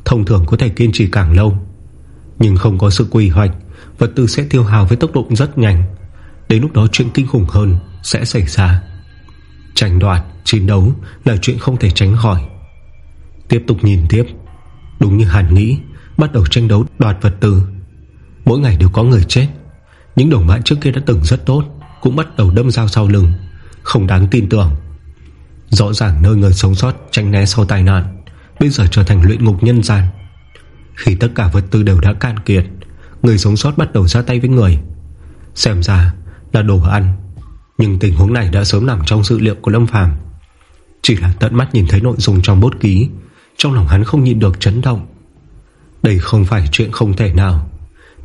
Thông thường có thể kiên trì càng lâu. Nhưng không có sự quy hoạch, Vật tư sẽ tiêu hào với tốc độ rất nhanh. Đến lúc đó chuyện kinh khủng hơn Sẽ xảy ra. Tranh đoạt, chiến đấu Là chuyện không thể tránh khỏi. Tiếp tục nhìn tiếp Đúng như Hàn nghĩ Bắt đầu tranh đấu đoạt vật tư. Mỗi ngày đều có người chết. Những đồng bạn trước kia đã từng rất tốt Cũng bắt đầu đâm dao sau lưng. Không đáng tin tưởng. Rõ ràng nơi người sống sót tránh né sau tai nạn Bây giờ trở thành luyện ngục nhân gian. Khi tất cả vật tư đều đã cạn kiệt Người sống sót bắt đầu ra tay với người. Xem ra là đồ ăn nhưng tình huống này đã sớm nằm trong dữ liệu của Lâm Phàm. Chỉ là tận mắt nhìn thấy nội dung trong bút ký, Trong lòng hắn không nhịn được chấn động. Đây không phải chuyện không thể nào.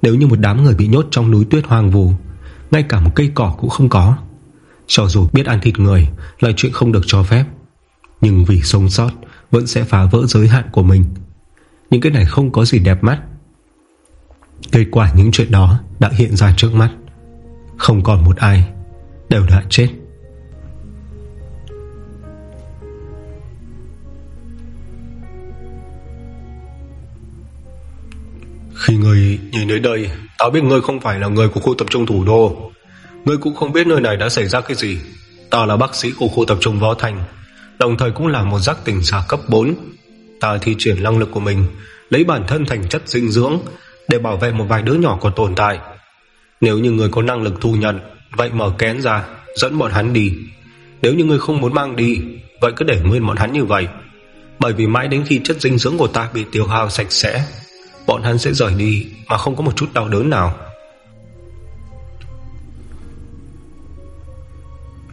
Nếu như một đám người bị nhốt trong núi tuyết hoang vù Ngay cả một cây cỏ cũng không có. Cho dù biết ăn thịt người Là chuyện không được cho phép, Nhưng vì sống sót Vẫn sẽ phá vỡ giới hạn của mình. Những cái này không có gì đẹp mắt. Kết quả những chuyện đó Đã hiện ra trước mắt. Không còn một ai Đều đã chết. Khi người nhìn đến đây, Tao biết ngươi không phải là người của khu tập trung thủ đô. Ngươi cũng không biết nơi này đã xảy ra cái gì. Tao là bác sĩ của khu tập trung Võ Thành, Đồng thời cũng là một giác tỉnh giả cấp 4 Ta thi triển năng lực của mình, Lấy bản thân thành chất dinh dưỡng Để bảo vệ một vài đứa nhỏ còn tồn tại. Nếu như người có năng lực thu nhận Vậy mở kén ra, Dẫn bọn hắn đi. Nếu như người không muốn mang đi, Vậy cứ để nguyên bọn hắn như vậy. Bởi vì mãi đến khi chất dinh dưỡng của ta bị tiêu hao sạch sẽ, Bọn hắn sẽ rời đi Mà không có một chút đau đớn nào.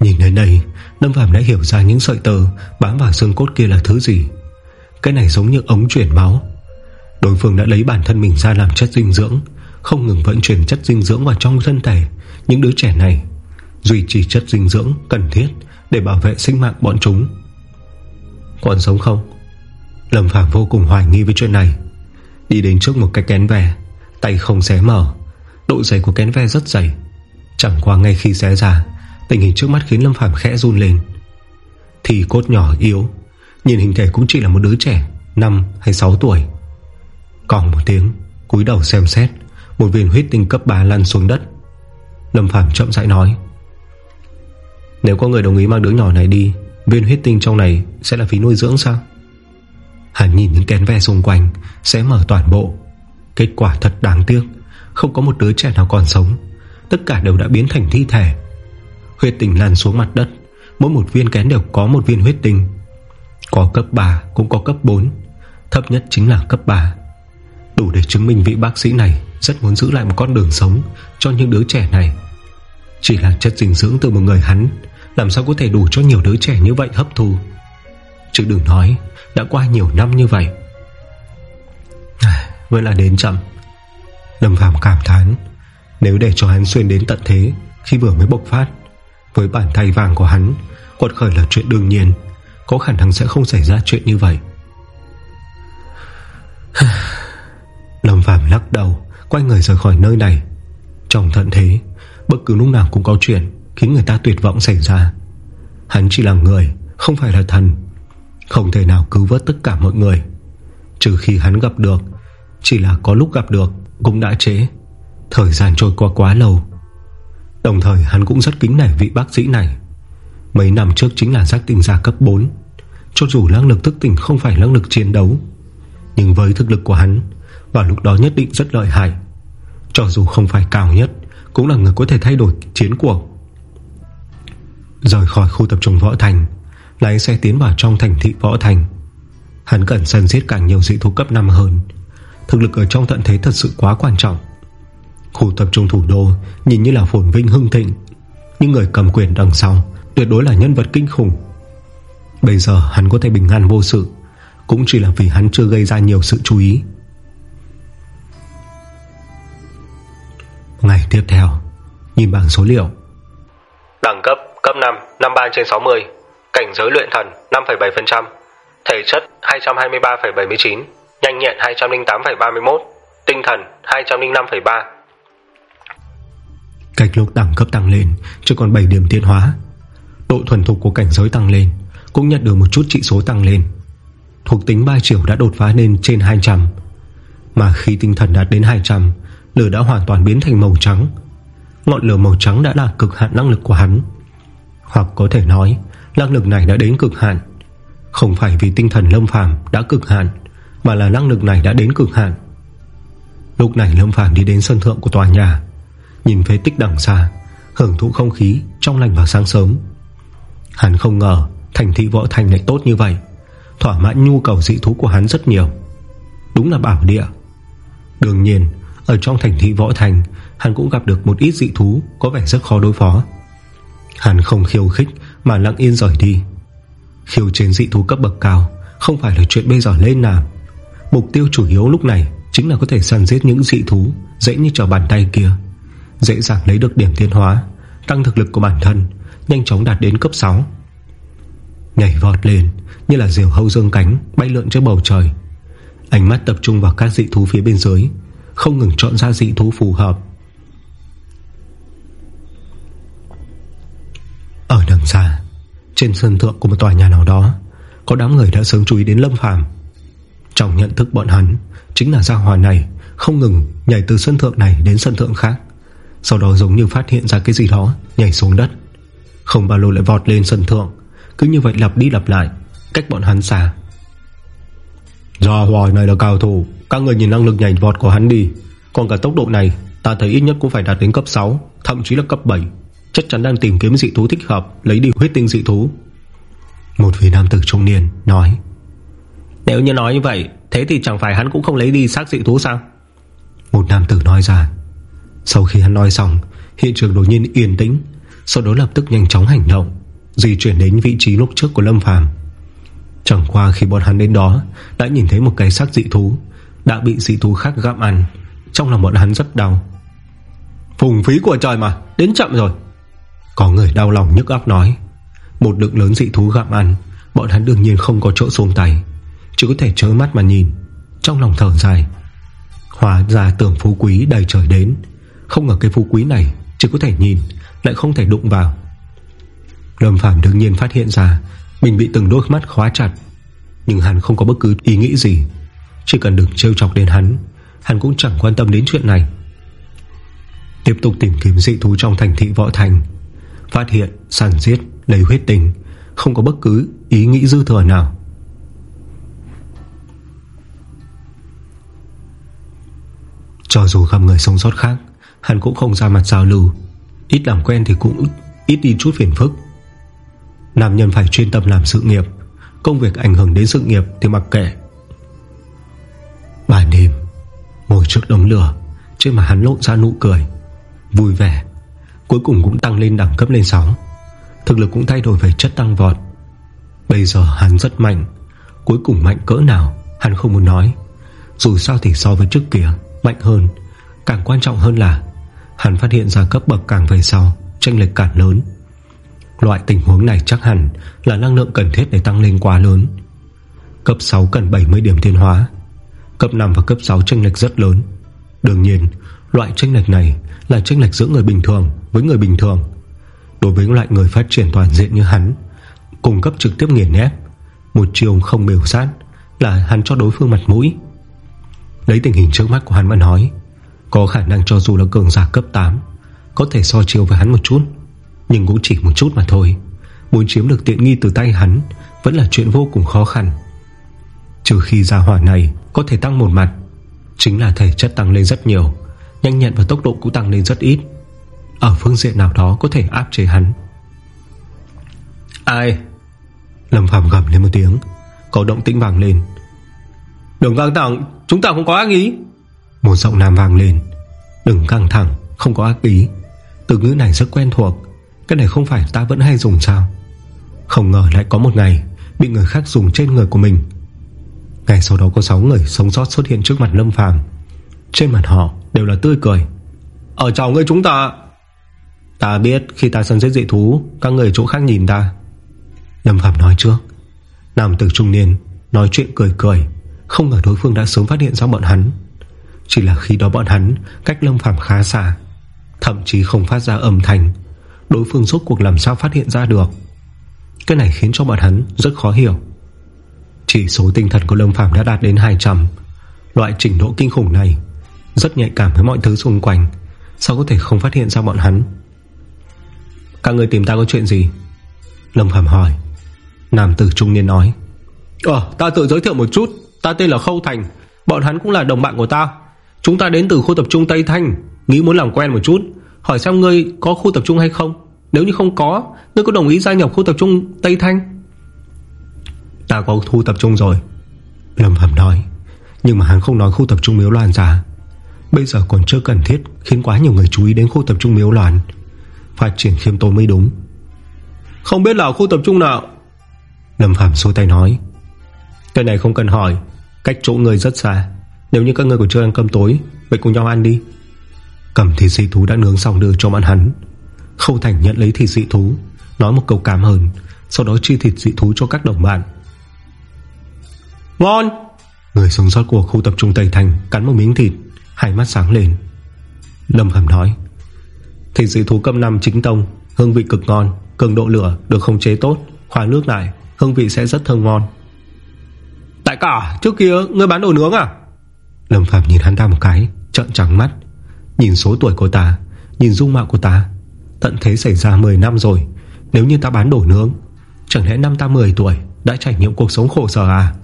Nhìn đến đây Lâm Phạm đã hiểu ra những sợi tơ Bám vào xương cốt kia là thứ gì. Cái này giống như ống chuyển máu. Đối phương đã lấy bản thân mình ra làm chất dinh dưỡng, Không ngừng vận chuyển chất dinh dưỡng vào trong thân thể. Những đứa trẻ này Duy trì chất dinh dưỡng cần thiết Để bảo vệ sinh mạng bọn chúng. Còn sống không? Lâm Phạm vô cùng hoài nghi với chuyện này. Đi đến trước một cái kén ve, Tay không xé mở, Độ dày của kén ve rất dày. Chẳng qua ngay khi xé ra, Tình hình trước mắt khiến Lâm Phạm khẽ run lên. Thì cốt nhỏ yếu, Nhìn hình thể cũng chỉ là một đứa trẻ 5 hay 6 tuổi. Còn một tiếng, cúi đầu xem xét, Một viên huyết tinh cấp 3 lăn xuống đất. Lâm Phàm chậm rãi nói. Nếu có người đồng ý mang đứa nhỏ này đi, Viên huyết tinh trong này sẽ là phí nuôi dưỡng sao? Hắn nhìn những kén ve xung quanh, Sẽ mở toàn bộ. Kết quả thật đáng tiếc, Không có một đứa trẻ nào còn sống. Tất cả đều đã biến thành thi thể. Huyết tinh lăn xuống mặt đất, Mỗi một viên kén đều có một viên huyết tinh. Có cấp 3 cũng có cấp 4 Thấp nhất chính là cấp 3 Đủ để chứng minh vị bác sĩ này Rất muốn giữ lại một con đường sống cho những đứa trẻ này. Chỉ là chất dinh dưỡng từ một người hắn, Làm sao có thể đủ cho nhiều đứa trẻ như vậy hấp thu? Chứ đừng nói, Đã qua nhiều năm như vậy. Vẫn là đến chậm. Lâm Phàm cảm thán, Nếu để cho hắn xuyên đến tận thế, Khi vừa mới bộc phát, với bàn tay vàng của hắn, Quật khởi là chuyện đương nhiên, Có khả năng sẽ không xảy ra chuyện như vậy. Lâm Phàm lắc đầu, Quay người rời khỏi nơi này. Trong thận thế, Bất cứ lúc nào cũng có chuyện Khiến người ta tuyệt vọng xảy ra. Hắn chỉ là người, Không phải là thần, Không thể nào cứu vớt tất cả mọi người. Trừ khi hắn gặp được, Chỉ là có lúc gặp được Cũng đã trễ. Thời gian trôi qua quá lâu. Đồng thời hắn cũng rất kính nể vị bác sĩ này. Mấy năm trước chính là giác tinh giả cấp 4 Cho dù năng lực thức tỉnh không phải năng lực chiến đấu, Nhưng với thực lực của hắn, Vào lúc đó nhất định rất lợi hại. Cho dù không phải cao nhất, Cũng là người có thể thay đổi chiến cuộc. Rời khỏi khu tập trung Võ Thành Lái xe tiến vào trong thành thị Võ Thành. Hắn cần sân giết càng nhiều dị thú cấp 5 hơn. Thực lực ở trong tận thế thật sự quá quan trọng. Khu tập trung thủ đô Nhìn như là phồn vinh hưng thịnh. Nhưng người cầm quyền đằng sau Tuyệt đối là nhân vật kinh khủng. Bây giờ hắn có thể bình an vô sự, Cũng chỉ là vì hắn chưa gây ra nhiều sự chú ý. Ngày tiếp theo Nhìn bảng số liệu. Đẳng cấp cấp 5 53 trên 60 Cảnh giới luyện thần 5,7% Thể chất 223,79 Nhanh nhẹn 208,31 Tinh thần 205,3 Cách lúc đẳng cấp tăng lên Chỉ còn 7 điểm tiến hóa. Độ thuần thục của cảnh giới tăng lên Cũng nhận được một chút trị số tăng lên. Thuộc tính 3 triệu đã đột phá lên trên 200 Mà khi tinh thần đạt đến 200 Lửa đã hoàn toàn biến thành màu trắng. Ngọn lửa màu trắng đã là cực hạn năng lực của hắn. Hoặc có thể nói, Năng lực này đã đến cực hạn. Không phải vì tinh thần lâm phàm đã cực hạn, Mà là năng lực này đã đến cực hạn. Lúc này lâm phàm đi đến sân thượng của tòa nhà, Nhìn phế tích đằng xa, Hưởng thụ không khí trong lành vào sáng sớm. Hắn không ngờ Thành thị võ thành lại tốt như vậy, Thỏa mãn nhu cầu dị thú của hắn rất nhiều. Đúng là bảo địa. Đương nhiên ở trong thành thị võ thành, Hắn cũng gặp được một ít dị thú, Có vẻ rất khó đối phó. Hắn không khiêu khích mà lặng yên rời đi. Khiêu chiến dị thú cấp bậc cao Không phải là chuyện bây giờ lên làm. Mục tiêu chủ yếu lúc này Chính là có thể săn giết những dị thú Dễ như trở bàn tay kia, Dễ dàng lấy được điểm tiến hóa, Tăng thực lực của bản thân, Nhanh chóng đạt đến cấp 6 Nhảy vọt lên Như là diều hâu dương cánh Bay lượn trên bầu trời. Ánh mắt tập trung vào các dị thú phía bên dưới không ngừng chọn ra dị thú phù hợp. Ở đằng xa, Trên sân thượng của một tòa nhà nào đó, Có đám người đã sớm chú ý đến Lâm Phàm. Trong nhận thức bọn hắn, Chính là gia hòa này Không ngừng nhảy từ sân thượng này đến sân thượng khác. Sau đó giống như phát hiện ra cái gì đó, Nhảy xuống đất. Không bao lâu lại vọt lên sân thượng, Cứ như vậy lặp đi lặp lại, Cách bọn hắn xa. Gia hòa này là cao thủ Các người nhìn năng lực nhảy vọt của hắn đi. Còn cả tốc độ này Ta thấy ít nhất cũng phải đạt đến cấp 6 Thậm chí là cấp 7 Chắc chắn đang tìm kiếm dị thú thích hợp Lấy đi huyết tinh dị thú. Một vị nam tử trung niên nói. Nếu như nói như vậy Thế thì chẳng phải hắn cũng không lấy đi xác dị thú sao? Một nam tử nói ra. Sau khi hắn nói xong Hiện trường đột nhiên yên tĩnh. Sau đó lập tức nhanh chóng hành động Di chuyển đến vị trí lúc trước của Lâm Phàm Chẳng qua khi bọn hắn đến đó, Đã nhìn thấy một cái xác dị thú, Đã bị dị thú khác gặm ăn. Trong lòng bọn hắn rất đau. Phùng phí của trời mà, Đến chậm rồi. Có người đau lòng nhức óc nói. Một lượng lớn dị thú gặm ăn, Bọn hắn đương nhiên không có chỗ xuống tay. Chỉ có thể trớ mắt mà nhìn, Trong lòng thở dài. Hóa ra tưởng phú quý đầy trời đến. Không ngờ cái phú quý này Chỉ có thể nhìn, Lại không thể đụng vào. Lâm Phạm đương nhiên phát hiện ra mình bị từng đôi mắt khóa chặt Nhưng hắn không có bất cứ ý nghĩ gì. Chỉ cần đừng trêu chọc đến hắn Hắn cũng chẳng quan tâm đến chuyện này. Tiếp tục tìm kiếm dị thú trong thành thị Võ Thành Phát hiện, sàn giết, lấy huyết tình Không có bất cứ ý nghĩ dư thừa nào. Cho dù gặp người sống sót khác Hắn cũng không ra mặt giao lưu. Ít làm quen thì cũng ít đi chút phiền phức. Nam nhân phải chuyên tâm làm sự nghiệp. Công việc ảnh hưởng đến sự nghiệp Thì mặc kệ. Bà đêm, Ngồi trước đống lửa, Trên mà hắn lộn ra nụ cười. Vui vẻ. Cuối cùng cũng tăng lên đẳng cấp lên 6 Thực lực cũng thay đổi về chất tăng vọt. Bây giờ hắn rất mạnh. Cuối cùng mạnh cỡ nào, Hắn không muốn nói. Dù sao thì so với trước kia, Mạnh hơn. Càng quan trọng hơn là, Hắn phát hiện ra cấp bậc càng về sau Tranh lệch càng lớn. Loại tình huống này chắc hẳn Là năng lượng cần thiết để tăng lên quá lớn. Cấp 6 cần 70 điểm thiên hóa. Cấp 5 và cấp 6 tranh lệch rất lớn. Đương nhiên, Loại tranh lệch này là tranh lệch giữa người bình thường Với người bình thường. Đối với loại người phát triển toàn diện như hắn, Cung cấp trực tiếp nghiền ép, Một chiều không biểu sát Là hắn cho đối phương mặt mũi. Lấy tình hình trước mắt của hắn mà nói, Có khả năng cho dù là cường giả cấp 8 Có thể so chiều với hắn một chút. Nhưng cũng chỉ một chút mà thôi. Muốn chiếm được tiện nghi từ tay hắn Vẫn là chuyện vô cùng khó khăn. Trừ khi gia hỏa này Có thể tăng một mặt, Chính là thể chất tăng lên rất nhiều, Nhanh nhẹn và tốc độ cũng tăng lên rất ít. Ở phương diện nào đó có thể áp chế hắn. Ai? Lâm Phạm gầm lên một tiếng, Có động tĩnh vàng lên. Đừng căng thẳng, Chúng ta không có ác ý. Một giọng nam vàng lên. Đừng căng thẳng, Không có ác ý. Từ ngữ này rất quen thuộc cái này không phải ta vẫn hay dùng sao? Không ngờ lại có một ngày Bị người khác dùng trên người của mình. Ngày sau đó có 6 người sống sót xuất hiện trước mặt Lâm Phàm. Trên mặt họ đều là tươi cười. Ở chào ngươi chúng ta. Ta biết khi ta sân giết dị thú, Các người chỗ khác nhìn ta. Lâm Phạm nói trước. Nam tử trung niên nói chuyện cười cười. Không ngờ đối phương đã sớm phát hiện ra bọn hắn. Chỉ là khi đó bọn hắn Cách Lâm Phạm khá xa, Thậm chí không phát ra âm thanh. Đối phương rốt cuộc làm sao phát hiện ra được? Cái này khiến cho bọn hắn rất khó hiểu. Chỉ số tinh thần của Lâm Phạm đã đạt đến 200 Loại trình độ kinh khủng này, Rất nhạy cảm với mọi thứ xung quanh. Sao có thể không phát hiện ra bọn hắn? Các người tìm ta có chuyện gì? Lâm Phạm hỏi. Nam tử trung niên nói. Ờ ta tự giới thiệu một chút. Ta tên là Khâu Thành. Bọn hắn cũng là đồng bạn của ta. Chúng ta đến từ khu tập trung Tây Thanh. Nghĩ muốn làm quen một chút. Hỏi xem ngươi có khu tập trung hay không. Nếu như không có Ngươi có đồng ý gia nhập khu tập trung Tây Thanh? Ta có khu tập trung rồi Lâm Phạm nói. Nhưng mà hắn không nói khu tập trung miếu loạn ra. Bây giờ còn chưa cần thiết Khiến quá nhiều người chú ý đến khu tập trung miếu loạn Phát triển khiêm tốn mới đúng. Không biết là khu tập trung nào. Lâm Phạm xôi tay nói. Cái này không cần hỏi. Cách chỗ người rất xa. Nếu như các người còn chưa ăn cơm tối Vậy cùng nhau ăn đi Cầm thịt dị thú đã nướng xong đưa cho bọn hắn. Khâu Thành nhận lấy thịt dị thú, Nói một câu cảm ơn, Sau đó chia thịt dị thú cho các đồng bạn. Ngon! Người sống sót của khu tập trung Tây Thành Cắn một miếng thịt, Hai mắt sáng lên. Lâm Hầm nói, Thịt dị thú cấp 5 chính tông, Hương vị cực ngon, Cường độ lửa được khống chế tốt Khóa nước lại, Hương vị sẽ rất thơm ngon. Tại cả trước kia ngươi bán đồ nướng à? Lâm Phạm nhìn hắn ta một cái, Trợn trắng mắt. Nhìn số tuổi của ta Nhìn dung mạo của ta Tận thế xảy ra 10 năm rồi Nếu như ta bán đồ nướng Chẳng lẽ năm ta 10 tuổi Đã trải nghiệm cuộc sống khổ sở à?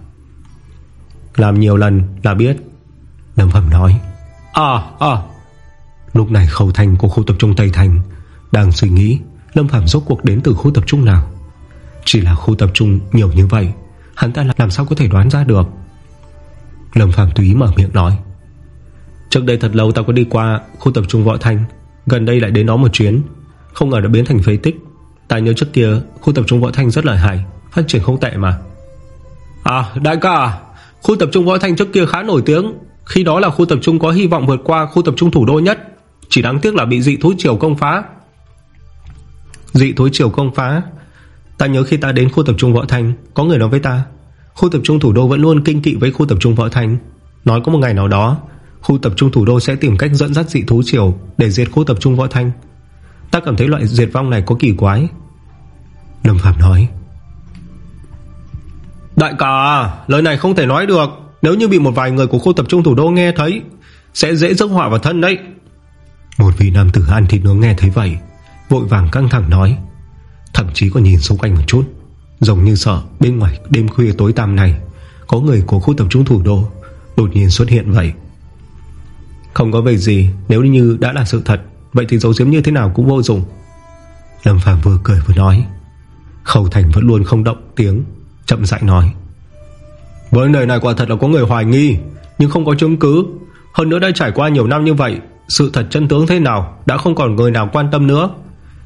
Làm nhiều lần là biết Lâm Phạm nói. À à. Lúc này khẩu thành của khu tập trung Tây Thành Đang suy nghĩ Lâm Phạm rốt cuộc đến từ khu tập trung nào. Chỉ là khu tập trung nhiều như vậy Hắn ta làm sao có thể đoán ra được? Lâm Phạm tùy mở miệng nói Trước đây thật lâu ta có đi qua Khu tập trung Võ thành, Gần đây lại đến đó một chuyến. Không ngờ đã biến thành phế tích. Ta nhớ trước kia, khu tập trung Võ thành rất lợi hại Phát triển không tệ mà. À đại ca à, Khu tập trung Võ thành trước kia khá nổi tiếng. Khi đó là khu tập trung có hy vọng vượt qua Khu tập trung thủ đô nhất. Chỉ đáng tiếc là bị dị thú triều công phá. Dị thú triều công phá? Ta nhớ khi ta đến khu tập trung Võ thành, Có người nói với ta, Khu tập trung thủ đô vẫn luôn kinh kỵ với khu tập trung Võ thành. Nói có một ngày nào đó Khu tập trung thủ đô sẽ tìm cách dẫn dắt dị thú triều Để diệt khu tập trung Võ Thanh. Ta cảm thấy loại diệt vong này có kỳ quái. Lâm Phạm nói. Đại ca Lời này không thể nói được. Nếu như bị một vài người của khu tập trung thủ đô nghe thấy Sẽ dễ rước họa vào thân đấy. Một vị nam tử ăn thịt nướng nghe thấy vậy Vội vàng căng thẳng nói. Thậm chí còn nhìn xung quanh một chút Giống như sợ bên ngoài đêm khuya tối tăm này Có người của khu tập trung thủ đô Đột nhiên xuất hiện vậy không có việc gì, Nếu như đã là sự thật, Vậy thì giấu giếm như thế nào cũng vô dụng. Lâm Phạm vừa cười vừa nói. Khẩu Thành vẫn luôn không động tiếng, Chậm rãi nói. Vấn đề này quả thật là có người hoài nghi, Nhưng không có chứng cứ. Hơn nữa đã trải qua nhiều năm như vậy, Sự thật chân tướng thế nào Đã không còn người nào quan tâm nữa.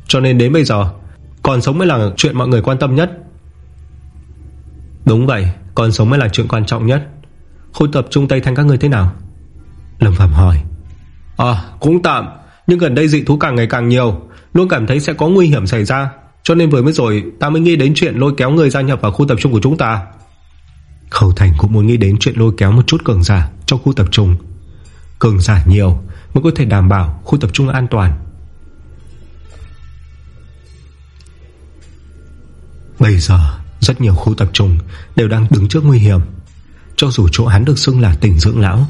Cho nên đến bây giờ, Còn sống mới là chuyện mọi người quan tâm nhất. Đúng vậy, Còn sống mới là chuyện quan trọng nhất. Khu tập trung Tây Thanh các người thế nào? Lâm Phạm hỏi. À cũng tạm. Nhưng gần đây dị thú càng ngày càng nhiều Luôn cảm thấy sẽ có nguy hiểm xảy ra. Cho nên vừa mới rồi ta mới nghĩ đến chuyện lôi kéo người gia nhập vào khu tập trung của chúng ta. Khẩu Thành cũng muốn nghĩ đến chuyện lôi kéo một chút cường giả Trong khu tập trung. Cường giả nhiều mới có thể đảm bảo khu tập trung an toàn. Bây giờ Rất nhiều khu tập trung Đều đang đứng trước nguy hiểm. Cho dù chỗ hắn được xưng là tỉnh dưỡng lão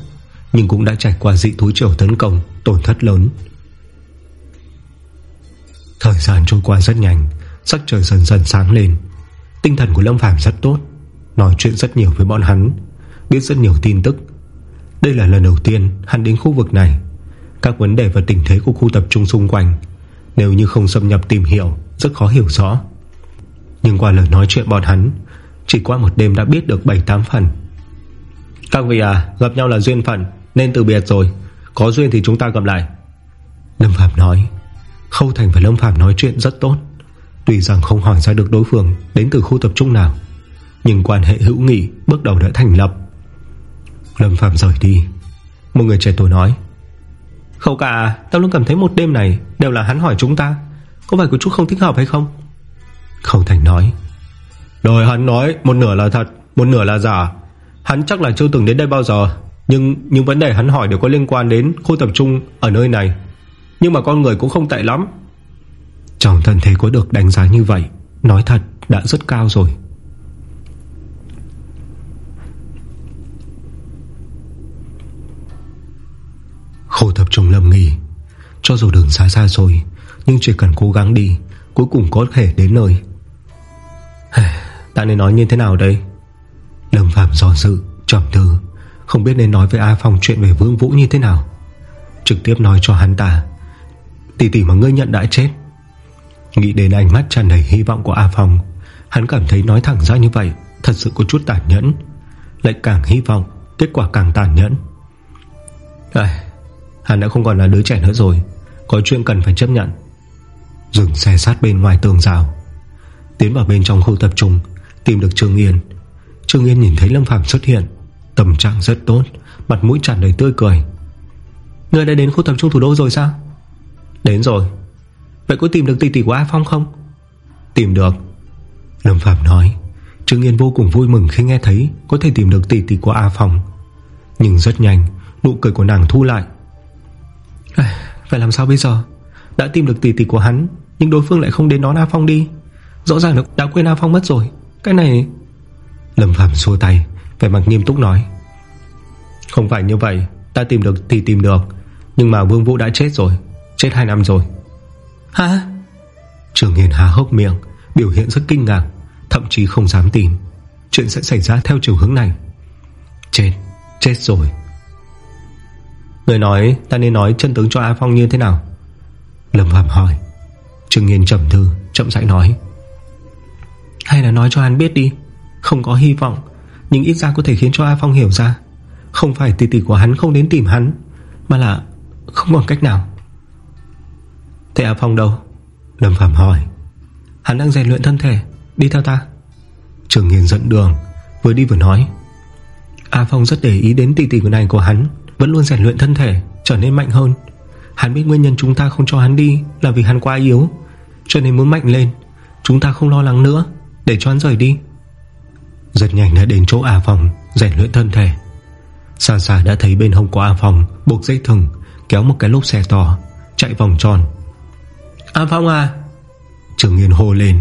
nhưng cũng đã trải qua dị thú triều tấn công, Tổn thất lớn. Thời gian trôi qua rất nhanh, Sắc trời dần dần sáng lên. Tinh thần của Lâm Phàm rất tốt, Nói chuyện rất nhiều với bọn hắn, Biết rất nhiều tin tức. Đây là lần đầu tiên hắn đến khu vực này. Các vấn đề và tình thế của khu tập trung xung quanh, Nếu như không xâm nhập tìm hiểu, Rất khó hiểu rõ. Nhưng qua lời nói chuyện bọn hắn, Chỉ qua một đêm đã biết được 7-8 phần. Các vị à Gặp nhau là duyên phận. Nên từ biệt rồi. Có duyên thì chúng ta gặp lại. Lâm Phạm nói. Khâu Thành và Lâm Phạm nói chuyện rất tốt. Tuy rằng không hỏi ra được đối phương Đến từ khu tập trung nào, Nhưng quan hệ hữu nghị bước đầu đã thành lập. Lâm Phạm rời đi. Một người trẻ tuổi nói. Khâu cả, Tao luôn cảm thấy một đêm này Đều là hắn hỏi chúng ta. Có phải có chút không thích hợp hay không? Khâu Thành nói. Đời hắn nói một nửa là thật, Một nửa là giả. Hắn chắc là chưa từng đến đây bao giờ. Nhưng những vấn đề hắn hỏi đều có liên quan đến khu tập trung ở nơi này. Nhưng mà con người cũng không tệ lắm. Trong thân thể có được đánh giá như vậy, Nói thật đã rất cao rồi. Khổ tập trung lâm nghỉ Cho dù đường xa xa rồi, Nhưng chỉ cần cố gắng đi, Cuối cùng có thể đến nơi. Ta nên nói như thế nào đây? Lâm Phạm do dự, Trầm tư. Không biết nên nói với A Phong chuyện về Vương Vũ như thế nào. Trực tiếp nói cho hắn ta. Tỷ tỷ mà ngươi nhận đã chết. Nghĩ đến ánh mắt tràn đầy hy vọng của A Phong Hắn cảm thấy nói thẳng ra như vậy Thật sự có chút tàn nhẫn. Lại càng hy vọng Kết quả càng tàn nhẫn. À, Hắn đã không còn là đứa trẻ nữa rồi Có chuyện cần phải chấp nhận. Dừng xe sát bên ngoài tường rào. Tiến vào bên trong khu tập trung Tìm được Trương Yên. Trương Yên nhìn thấy Lâm Phàm xuất hiện. Tâm trạng rất tốt Mặt mũi tràn đầy tươi cười. Người đã đến khu tập trung thủ đô rồi sao? Đến rồi. Vậy có tìm được tỷ tỷ của A Phong không? Tìm được. Lâm Phạm nói. Trương Yên vô cùng vui mừng khi nghe thấy Có thể tìm được tỷ tỷ của A Phong. Nhưng rất nhanh Nụ cười của nàng thu lại. À, Phải làm sao bây giờ? Đã tìm được tỷ tỷ của hắn Nhưng đối phương lại không đến đón A Phong đi. Rõ ràng đã quên A Phong mất rồi. Cái này Lâm Phạm xua tay. Vẻ mặt nghiêm túc nói. Không phải như vậy Ta tìm được thì tìm được. Nhưng mà Vương Vũ đã chết rồi Chết 2 năm rồi. Hả? Trường Hiền há hốc miệng Biểu hiện rất kinh ngạc Thậm chí không dám tin. Chuyện sẽ xảy ra theo chiều hướng này. Chết, chết rồi. Người nói ta nên nói chân tướng cho A Phong như thế nào? Lâm Phạm hỏi. Trương Nghiên trầm thư Chậm rãi nói. Hay là nói cho hắn biết đi Không có hy vọng nhưng ít ra có thể khiến cho A Phong hiểu ra. Không phải tỷ tỷ của hắn không đến tìm hắn, Mà là không còn cách nào. Thế A Phong đâu? Lâm Phạm hỏi. Hắn đang rèn luyện thân thể, Đi theo ta. Trường Nghiền dẫn đường, Vừa đi vừa nói. A Phong rất để ý đến tỷ tỷ của này của hắn, Vẫn luôn rèn luyện thân thể, Trở nên mạnh hơn. Hắn biết nguyên nhân chúng ta không cho hắn đi Là vì hắn quá yếu, Cho nên muốn mạnh lên. Chúng ta không lo lắng nữa, Để cho hắn rời đi. Rất nhanh đã đến chỗ A Phong Rèn luyện thân thể. Xa xa đã thấy bên hông của A Phong Buộc dây thừng Kéo một cái lốp xe to Chạy vòng tròn. A Phong à? Trường Nghiên hô lên.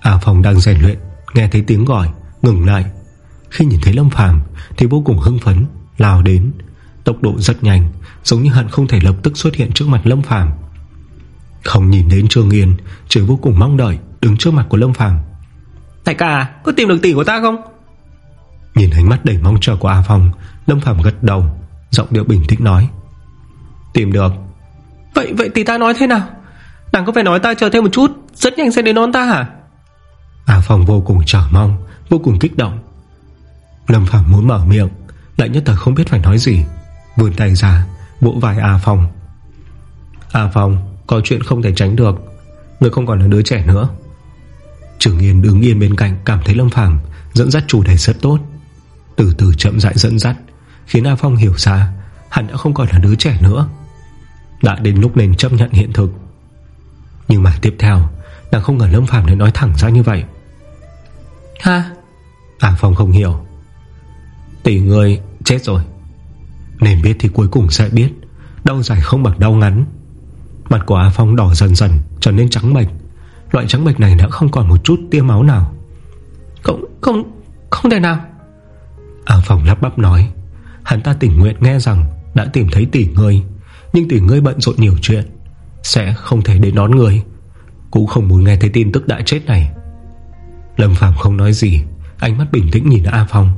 A Phong đang rèn luyện Nghe thấy tiếng gọi Ngừng lại. Khi nhìn thấy Lâm Phàm Thì vô cùng hưng phấn Lao đến. Tốc độ rất nhanh Giống như hận không thể lập tức xuất hiện trước mặt Lâm Phàm. Không nhìn đến Trương Nghiên Chỉ vô cùng mong đợi Đứng trước mặt của Lâm Phàm Đại ca có tìm được tỷ của ta không? Nhìn ánh mắt đầy mong chờ của A Phong Lâm Phàm gật đầu Giọng điệu bình tĩnh nói. Tìm được. Vậy vậy tỷ ta nói thế nào? Nàng có phải nói ta chờ thêm một chút Rất nhanh sẽ đến đón ta hả? A Phong vô cùng chờ mong Vô cùng kích động. Lâm Phạm muốn mở miệng Lại nhất thời không biết phải nói gì Vươn tay ra Vỗ vai A Phong. A Phong có chuyện không thể tránh được Người không còn là đứa trẻ nữa Trường Yên đứng yên bên cạnh Cảm thấy Lâm Phàm dẫn dắt chủ đề rất tốt. Từ từ chậm rãi dẫn dắt Khiến A Phong hiểu ra Hắn đã không còn là đứa trẻ nữa. Đã đến lúc nên chấp nhận hiện thực. Nhưng mà tiếp theo Nàng không ngờ Lâm Phàm lại nói thẳng ra như vậy. Ha? À Phong không hiểu. Tỷ người chết rồi. Nên biết thì cuối cùng sẽ biết. Đau dài không bằng đau ngắn. Mặt của A Phong đỏ dần dần trở nên trắng bệch Loại trắng bạch này đã không còn một chút tia máu nào. Không, không, không thể nào. A Phong lắp bắp nói. Hắn ta tình nguyện nghe rằng Đã tìm thấy tỷ ngươi Nhưng tỷ ngươi bận rộn nhiều chuyện Sẽ không thể đến đón người Cũng không muốn nghe thấy tin tức đã chết này. Lâm Phàm không nói gì Ánh mắt bình tĩnh nhìn A Phong.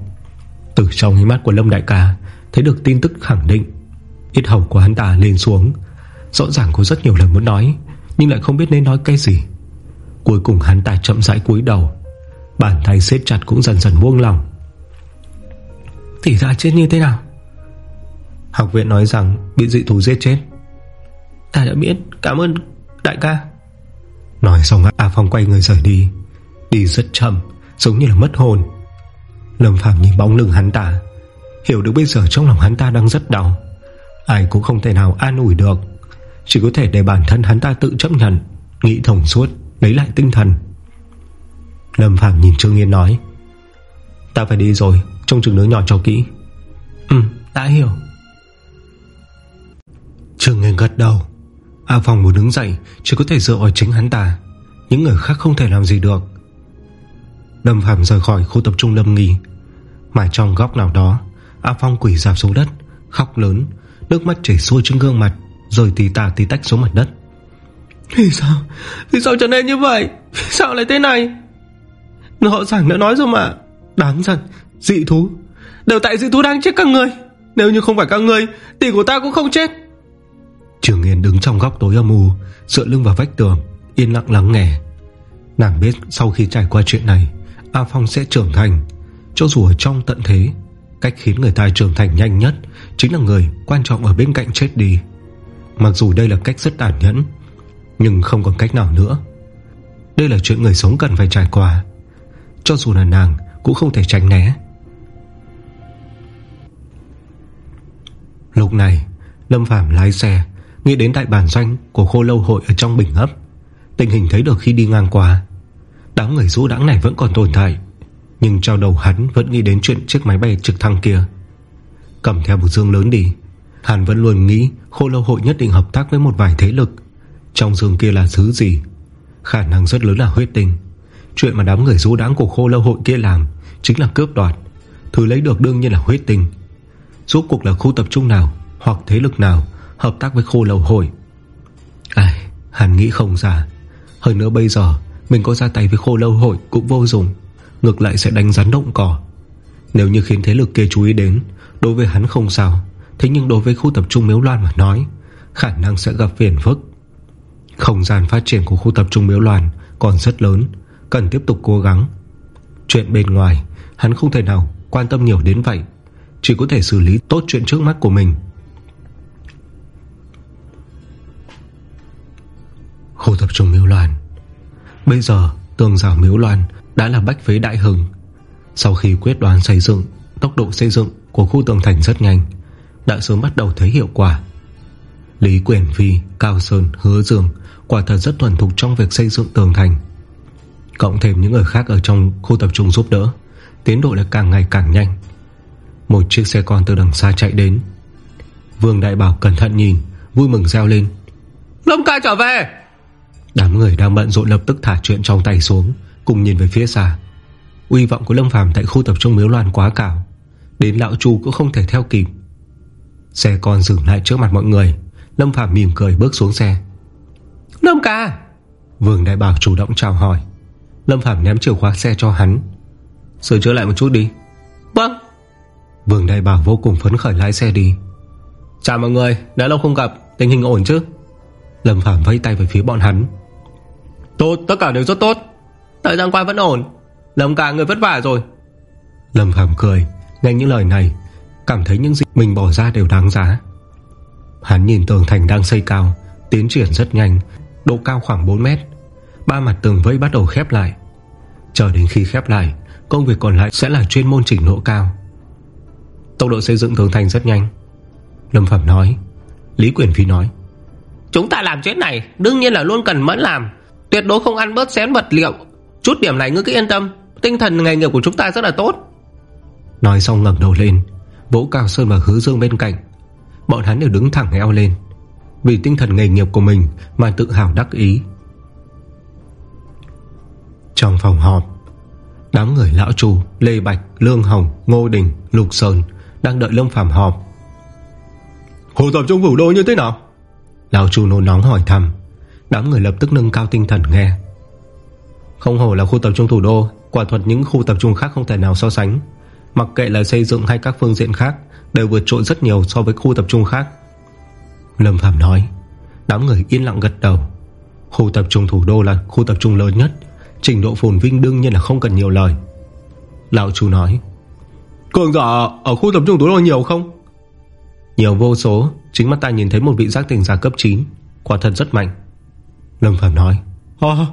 Từ trong ánh mắt của Lâm Đại ca Thấy được tin tức khẳng định. Ít hầu của hắn ta lên xuống. Rõ ràng có rất nhiều lần muốn nói Nhưng lại không biết nên nói cái gì. Cuối cùng hắn ta chậm rãi cúi đầu. Bàn tay xếp chặt cũng dần dần buông lòng Thì ra chết như thế nào? Học viện nói rằng Bị dị thú giết chết. Ta đã biết. Cảm ơn đại ca. Nói xong A Phong quay người rời đi. Đi rất chậm Giống như là mất hồn. Lâm Phạm nhìn bóng lưng hắn ta. Hiểu được bây giờ trong lòng hắn ta đang rất đau. Ai cũng không thể nào an ủi được. Chỉ có thể để bản thân hắn ta tự chấp nhận Nghĩ thông suốt Lấy lại tinh thần. Lâm Phạm nhìn Trương Yên nói Ta phải đi rồi Trông chừng đứa nhỏ cho kỹ. Ừ đã hiểu. Trương Yên gật đầu. A Phong muốn đứng dậy Chỉ có thể dựa vào chính hắn ta Những người khác không thể làm gì được. Lâm Phạm rời khỏi khu tập trung Lâm nghỉ, Mà trong góc nào đó A Phong quỷ dạp xuống đất Khóc lớn Nước mắt chảy xuôi trên gương mặt Rồi tì tà tì tách xuống mặt đất. Vì sao? Vì sao trở nên như vậy? Vì sao lại thế này? Họ rằng đã nói rồi mà. Đáng giận. Dị thú. Đều tại dị thú đang chết các người. Nếu như không phải các người, Tỷ của ta cũng không chết. Trường Yên đứng trong góc tối âm u, Dựa lưng vào vách tường, Yên lặng lắng nghe. Nàng biết sau khi trải qua chuyện này, A Phong sẽ trưởng thành. Cho dù ở trong tận thế, Cách khiến người ta trưởng thành nhanh nhất Chính là người quan trọng ở bên cạnh chết đi. Mặc dù đây là cách rất tàn nhẫn nhưng không còn cách nào nữa. Đây là chuyện người sống cần phải trải qua. Cho dù là nàng Cũng không thể tránh né. Lúc này, Lâm Phàm lái xe, Nghĩ đến đại bản doanh của khô lâu hội Ở trong bình ấp. Tình hình thấy được khi đi ngang qua, Đám người rũ đắng này vẫn còn tồn tại, Nhưng trong đầu hắn vẫn nghĩ đến chuyện chiếc máy bay trực thăng kia. Cầm theo một dương lớn đi, Hắn vẫn luôn nghĩ khô lâu hội nhất định hợp tác với một vài thế lực trong giường kia là thứ gì? Khả năng rất lớn là huyết tinh. Chuyện mà đám người rũ đáng của khô lâu hội kia làm Chính là cướp đoạt. Thứ lấy được đương nhiên là huyết tinh. Rốt cuộc là khu tập trung nào Hoặc thế lực nào hợp tác với khô lâu hội? Ai, Hắn nghĩ không ra. Hơn nữa bây giờ, Mình có ra tay với khô lâu hội cũng vô dụng. Ngược lại sẽ đánh rắn động cỏ. Nếu như khiến thế lực kia chú ý đến, Đối với hắn không sao. Thế nhưng đối với khu tập trung Miếu Loan mà nói, Khả năng sẽ gặp phiền phức. Không gian phát triển của khu tập trung Miếu Loan Còn rất lớn Cần tiếp tục cố gắng. Chuyện bên ngoài Hắn không thể nào quan tâm nhiều đến vậy Chỉ có thể xử lý tốt chuyện trước mắt của mình. Khu tập trung Miếu Loan. Bây giờ tường rào Miếu Loan Đã là bách phế đại hừng Sau khi quyết đoán xây dựng Tốc độ xây dựng của khu tường thành rất nhanh Đã sớm bắt đầu thấy hiệu quả. Lý Quyền Phi, Cao Sơn, Hứa Dương Quả thật rất thuần thục trong việc xây dựng tường thành. Cộng thêm những người khác ở trong khu tập trung giúp đỡ, Tiến độ là càng ngày càng nhanh. Một chiếc xe con từ đằng xa chạy đến. Vương Đại Bảo cẩn thận nhìn, Vui mừng reo lên. Lâm ca trở về! Đám người đang bận rộn lập tức thả chuyện trong tay xuống, Cùng nhìn về phía xa. Uy vọng của Lâm Phàm tại khu tập trung miếu loan quá cao, Đến lão chu cũng không thể theo kịp. Xe con dừng lại trước mặt mọi người. Lâm Phạm mỉm cười bước xuống xe. Lâm ca Vương Đại Bảo chủ động chào hỏi. Lâm Phạm ném chìa khóa xe cho hắn. Sửa chữa lại một chút đi. Vâng. Vương Đại Bảo vô cùng phấn khởi lái xe đi. Chào mọi người, đã lâu không gặp Tình hình ổn chứ? Lâm Phạm vẫy tay về phía bọn hắn. Tốt, tất cả đều rất tốt. Thời gian qua vẫn ổn. Lâm ca người vất vả rồi. Lâm Phạm cười Nghe những lời này Cảm thấy những gì mình bỏ ra đều đáng giá. Hắn nhìn tường thành đang xây cao Tiến triển rất nhanh Độ cao khoảng 4 mét. Ba mặt tường vây bắt đầu khép lại. Chờ đến khi khép lại Công việc còn lại sẽ là chuyên môn chỉnh độ cao. Tốc độ xây dựng tường thành rất nhanh. Lâm Phẩm nói. Lý Quyền Phi nói. Chúng ta làm chuyện này Đương nhiên là luôn cần mẫn làm. Tuyệt đối không ăn bớt xén vật liệu. Chút điểm này ngươi cứ yên tâm. Tinh thần nghề nghiệp của chúng ta rất là tốt. Nói xong ngẩng đầu lên. Vỗ Cao Sơn và Hứa Dương bên cạnh. Bọn hắn đều đứng thẳng eo lên Vì tinh thần nghề nghiệp của mình Mà tự hào đắc ý. Trong phòng họp Đám người Lão Trù, Lê Bạch, Lương Hồng, Ngô Đình, Lục Sơn Đang đợi Lâm Phàm họp. Hồ tập trung phủ đô như thế nào? Lão Trù nôn nóng hỏi thăm. Đám người lập tức nâng cao tinh thần nghe. Không hổ là khu tập trung thủ đô Quả thuật những khu tập trung khác không thể nào so sánh. Mặc kệ là xây dựng hay các phương diện khác Đều vượt trội rất nhiều so với khu tập trung khác Lâm Phạm nói. Đám người yên lặng gật đầu. Khu tập trung thủ đô là khu tập trung lớn nhất. Trình độ phồn vinh đương nhiên là không cần nhiều lời. Lão chú nói. Cường giả ở khu tập trung thủ đô nhiều không? Nhiều vô số. Chính mắt ta nhìn thấy một vị giác tỉnh giả cấp 9 Quả thật rất mạnh. Lâm Phạm nói. À.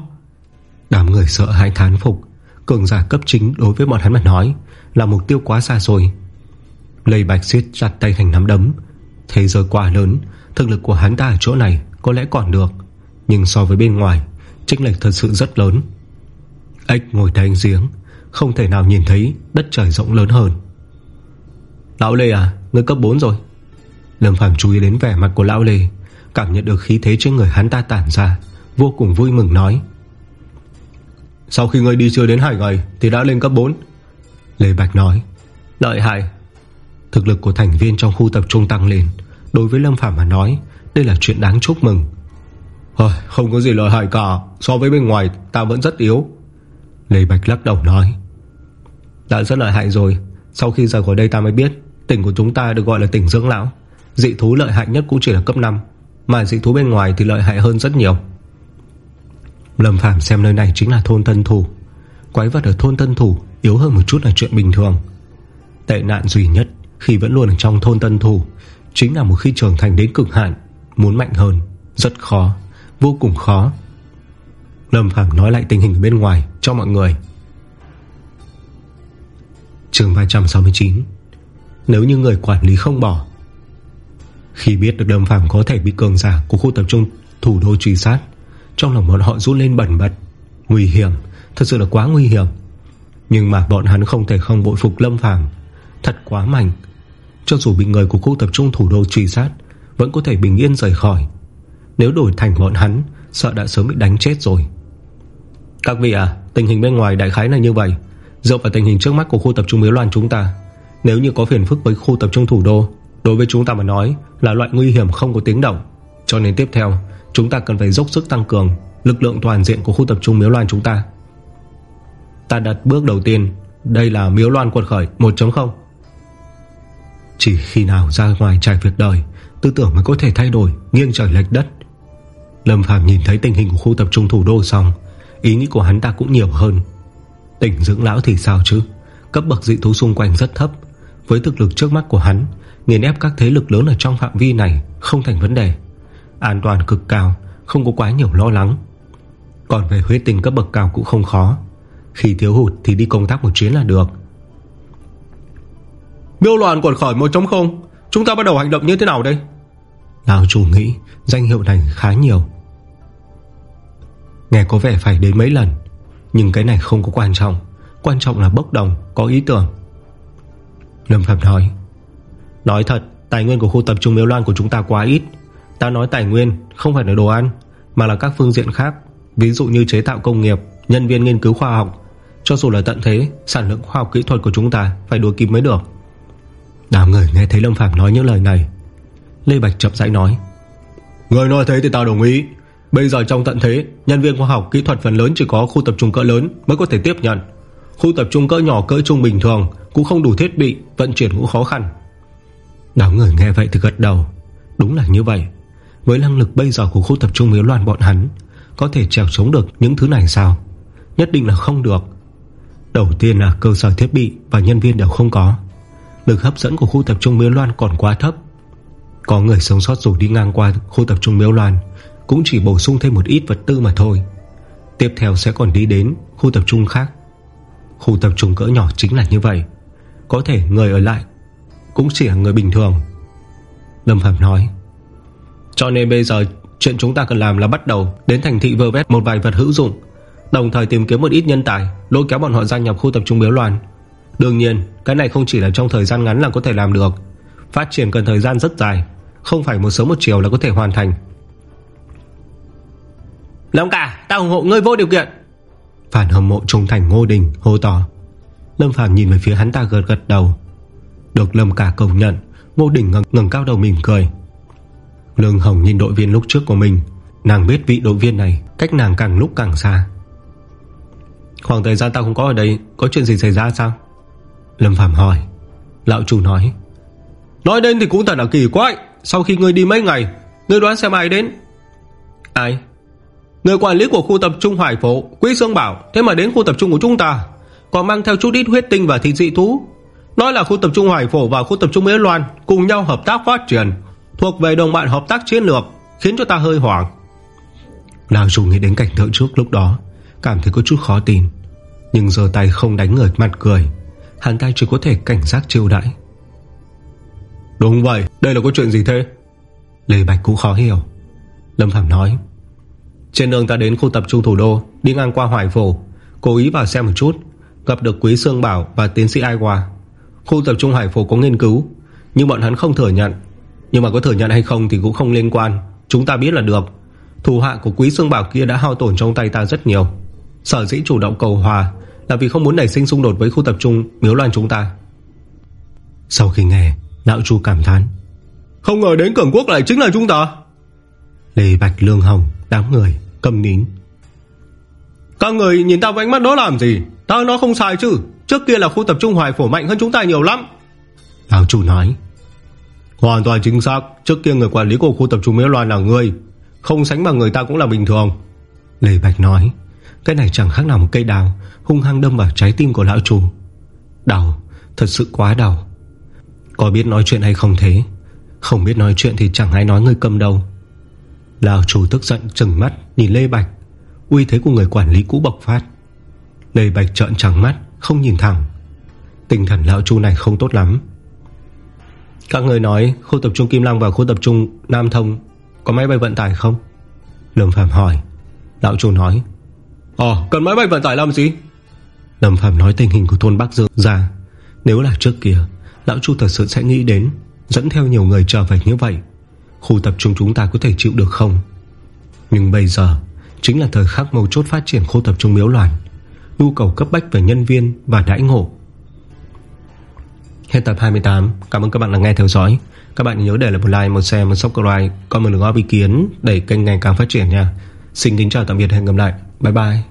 Đám người sợ hãi thán phục. Cường giả cấp chính đối với bọn hắn mà nói Là mục tiêu quá xa rồi Lây bạch siết chặt tay thành nắm đấm. Thế giới quá lớn. Thực lực của hắn ta ở chỗ này có lẽ còn được, Nhưng so với bên ngoài Trích lệch thật sự rất lớn. Ếch ngồi tay giếng, Không thể nào nhìn thấy đất trời rộng lớn hơn. Lão Lê à Ngươi cấp 4 rồi. Lâm Phàm chú ý đến vẻ mặt của Lão Lê, Cảm nhận được khí thế trên người hắn ta tản ra, Vô cùng vui mừng nói. Sau khi ngươi đi chưa đến hải ngày Thì đã lên cấp 4 Lê Bạch nói, Đợi hại Thực lực của thành viên trong khu tập trung tăng lên Đối với Lâm Phàm mà nói Đây là chuyện đáng chúc mừng. Thôi, Không có gì lợi hại cả. So với bên ngoài ta vẫn rất yếu. Lê Bạch lắc đầu nói. Đã rất lợi hại rồi. Sau khi rời khỏi đây ta mới biết Tỉnh của chúng ta được gọi là tỉnh dưỡng lão. Dị thú lợi hại nhất cũng chỉ là cấp 5 Mà dị thú bên ngoài thì lợi hại hơn rất nhiều. Lâm Phàm xem nơi này chính là thôn Tân Thủ. Quái vật ở thôn Tân Thủ Yếu hơn một chút là chuyện bình thường. Tệ nạn duy nhất Khi vẫn luôn ở trong thôn Tân Thủ Chính là một khi trưởng thành đến cực hạn, Muốn mạnh hơn, Rất khó, Vô cùng khó. Lâm Phạm nói lại tình hình bên ngoài cho mọi người. Chương 369 Nếu như người quản lý không bỏ, Khi biết được Lâm Phạm có thể bị cường giả Của khu tập trung thủ đô truy sát, Trong lòng bọn họ rút lên bẩn bật. Nguy hiểm, Thật sự là quá nguy hiểm. Nhưng mà bọn hắn không thể không bội phục Lâm Phàm Thật quá mạnh. Cho dù bị người của khu tập trung thủ đô truy sát, Vẫn có thể bình yên rời khỏi. Nếu đổi thành bọn hắn, Sợ đã sớm bị đánh chết rồi. Các vị à Tình hình bên ngoài đại khái là như vậy. Dựa vào tình hình trước mắt của khu tập trung Miếu Loan chúng ta, Nếu như có phiền phức với khu tập trung thủ đô, Đối với chúng ta mà nói Là loại nguy hiểm không có tiếng động. Cho nên tiếp theo, Chúng ta cần phải dốc sức tăng cường Lực lượng toàn diện của khu tập trung Miếu Loan chúng ta. Ta đặt bước đầu tiên, Đây là Miếu Loan quật khởi 1.0 chỉ khi nào ra ngoài trải việc đời, Tư tưởng mới có thể thay đổi, Nghiêng trời lệch đất. Lâm Phàm nhìn thấy tình hình của khu tập trung thủ đô xong, Ý nghĩ của hắn ta cũng nhiều hơn. Tỉnh dưỡng lão thì sao chứ? Cấp bậc dị thú xung quanh rất thấp. Với thực lực trước mắt của hắn, Nghiền ép các thế lực lớn ở trong phạm vi này Không thành vấn đề. An toàn cực cao, Không có quá nhiều lo lắng. Còn về huyết tình cấp bậc cao cũng không khó. Khi thiếu hụt thì đi công tác một chuyến là được. Miêu loạn quần khởi 1.0 Chúng ta bắt đầu hành động như thế nào đây? Lão chủ nghĩ danh hiệu này khá nhiều. Nghe có vẻ phải đến mấy lần Nhưng cái này không có quan trọng. Quan trọng là bốc đồng, có ý tưởng. Lâm Phạm nói Nói thật, tài nguyên của khu tập trung miếu loan của chúng ta quá ít. Ta nói tài nguyên không phải là đồ ăn Mà là các phương diện khác. Ví dụ như chế tạo công nghiệp, nhân viên nghiên cứu khoa học. Cho dù là tận thế Sản lượng khoa học kỹ thuật của chúng ta Phải đuổi kịp mới được. Đám người nghe thấy Lâm Phạm nói những lời này Lê Bạch chậm rãi nói Người nói thế thì tao đồng ý. Bây giờ trong tận thế Nhân viên khoa học kỹ thuật phần lớn chỉ có khu tập trung cỡ lớn Mới có thể tiếp nhận. Khu tập trung cỡ nhỏ cỡ trung bình thường Cũng không đủ thiết bị Vận chuyển cũng khó khăn. Đám người nghe vậy thì gật đầu. Đúng là như vậy. Với năng lực bây giờ của khu tập trung miếu loạn bọn hắn Có thể trèo chống được những thứ này sao? Nhất định là không được. Đầu tiên là cơ sở thiết bị Và nhân viên đều không có Lực hấp dẫn của khu tập trung miếu loan còn quá thấp. Có người sống sót dù đi ngang qua khu tập trung miếu loan, cũng chỉ bổ sung thêm một ít vật tư mà thôi. Tiếp theo sẽ còn đi đến Khu tập trung khác. Khu tập trung cỡ nhỏ chính là như vậy. Có thể người ở lại Cũng chỉ là người bình thường. Lâm Phạm nói. Cho nên bây giờ chuyện chúng ta cần làm là bắt đầu Đến thành thị vơ vét một vài vật hữu dụng, Đồng thời tìm kiếm một ít nhân tài, Lôi kéo bọn họ gia nhập khu tập trung biếu loạn Đương nhiên cái này không chỉ là trong thời gian ngắn là có thể làm được. Phát triển cần thời gian rất dài Không phải một sớm một chiều là có thể hoàn thành. Lâm cả ta ủng hộ ngươi vô điều kiện. Phản hâm mộ trung thành Ngô Đình hô to. Lâm Phàm nhìn về phía hắn ta gật gật đầu. Được Lâm cả công nhận Ngô Đình ngừng, ngừng cao đầu mỉm cười. Lương Hồng nhìn đội viên lúc trước của mình. Nàng biết vị đội viên này Cách nàng càng lúc càng xa. Khoảng thời gian ta không có ở đây Có chuyện gì xảy ra sao? Lâm phàm hỏi. Lão chủ nói Nói đến thì cũng thật là kỳ quái. Sau khi ngươi đi mấy ngày, Ngươi đoán xem ai đến? Ai? Người quản lý của khu tập trung Hoài Phố Quý Sương Bảo, Thế mà đến khu tập trung của chúng ta, Còn mang theo chút ít huyết tinh và thịt dị thú. Nói là khu tập trung Hoài Phổ và khu tập trung Mế Loan Cùng nhau hợp tác phát triển, Thuộc về đồng bạn hợp tác chiến lược, Khiến cho ta hơi hoảng. Lão chủ nghĩ đến cảnh tượng trước lúc đó, Cảm thấy có chút khó tin, Nhưng giờ tay không đánh người mặt cười. Hắn ta chỉ có thể cảnh giác chiêu đãi. Đúng vậy Đây là có chuyện gì thế? Lê Bạch cũng khó hiểu. Lâm Phạm nói Trên đường ta đến khu tập trung thủ đô Đi ngang qua Hoài Phổ Cố ý vào xem một chút Gặp được Quý Sương Bảo và tiến sĩ Ai Hòa Khu tập trung Hải Phổ có nghiên cứu Nhưng bọn hắn không thừa nhận. Nhưng mà có thừa nhận hay không thì cũng không liên quan. Chúng ta biết là được. Thủ hạ của Quý Sương Bảo kia đã hao tổn trong tay ta rất nhiều. Sở dĩ chủ động cầu hòa Là vì không muốn nảy sinh xung đột với khu tập trung Miếu loan chúng ta. Sau khi nghe Lão Chu cảm thán. Không ngờ đến cường quốc lại chính là chúng ta. Lê Bạch Lương Hồng Đám người cầm nín. Các người nhìn ta với ánh mắt đó làm gì? Ta nói không sai chứ. Trước kia là khu tập trung hoài phổ mạnh hơn chúng ta nhiều lắm. Lão chủ nói. Hoàn toàn chính xác. Trước kia người quản lý của khu tập trung Miếu Loan là người. Không sánh bằng người ta cũng là bình thường. Lê Bạch nói cái này chẳng khác nào một cây đào Hung hăng đâm vào trái tim của lão chủ Đau, thật sự quá đau. Có biết nói chuyện hay không thế? Không biết nói chuyện thì chẳng ai nói người cầm đâu Lão chủ tức giận trừng mắt Nhìn Lê Bạch. Uy thế của người quản lý cũ bộc phát. Lê Bạch trợn trắng mắt Không nhìn thẳng. Tinh thần lão chu này không tốt lắm. Các người nói khu tập trung Kim Lăng và khu tập trung Nam Thông Có máy bay vận tải không? Lâm Phạm hỏi. Lão chu nói Ồ cần máy bay vận tải làm gì? Lâm Phạm nói tình hình của thôn Bắc Dương ra. Nếu là trước kia Lão Chu thật sự sẽ nghĩ đến Dẫn theo nhiều người trở về như vậy. Khu tập trung chúng ta có thể chịu được không? Nhưng bây giờ Chính là thời khắc mấu chốt phát triển khu tập trung miếu loạn Nhu cầu cấp bách về nhân viên Và đãi ngộ. Hết tập 28 Cảm ơn các bạn đã nghe theo dõi. Các bạn nhớ để lại một like, một share, một subscribe Còn một góp ý kiến để kênh ngày càng phát triển nha. Xin kính chào tạm biệt hẹn gặp lại. Bye bye.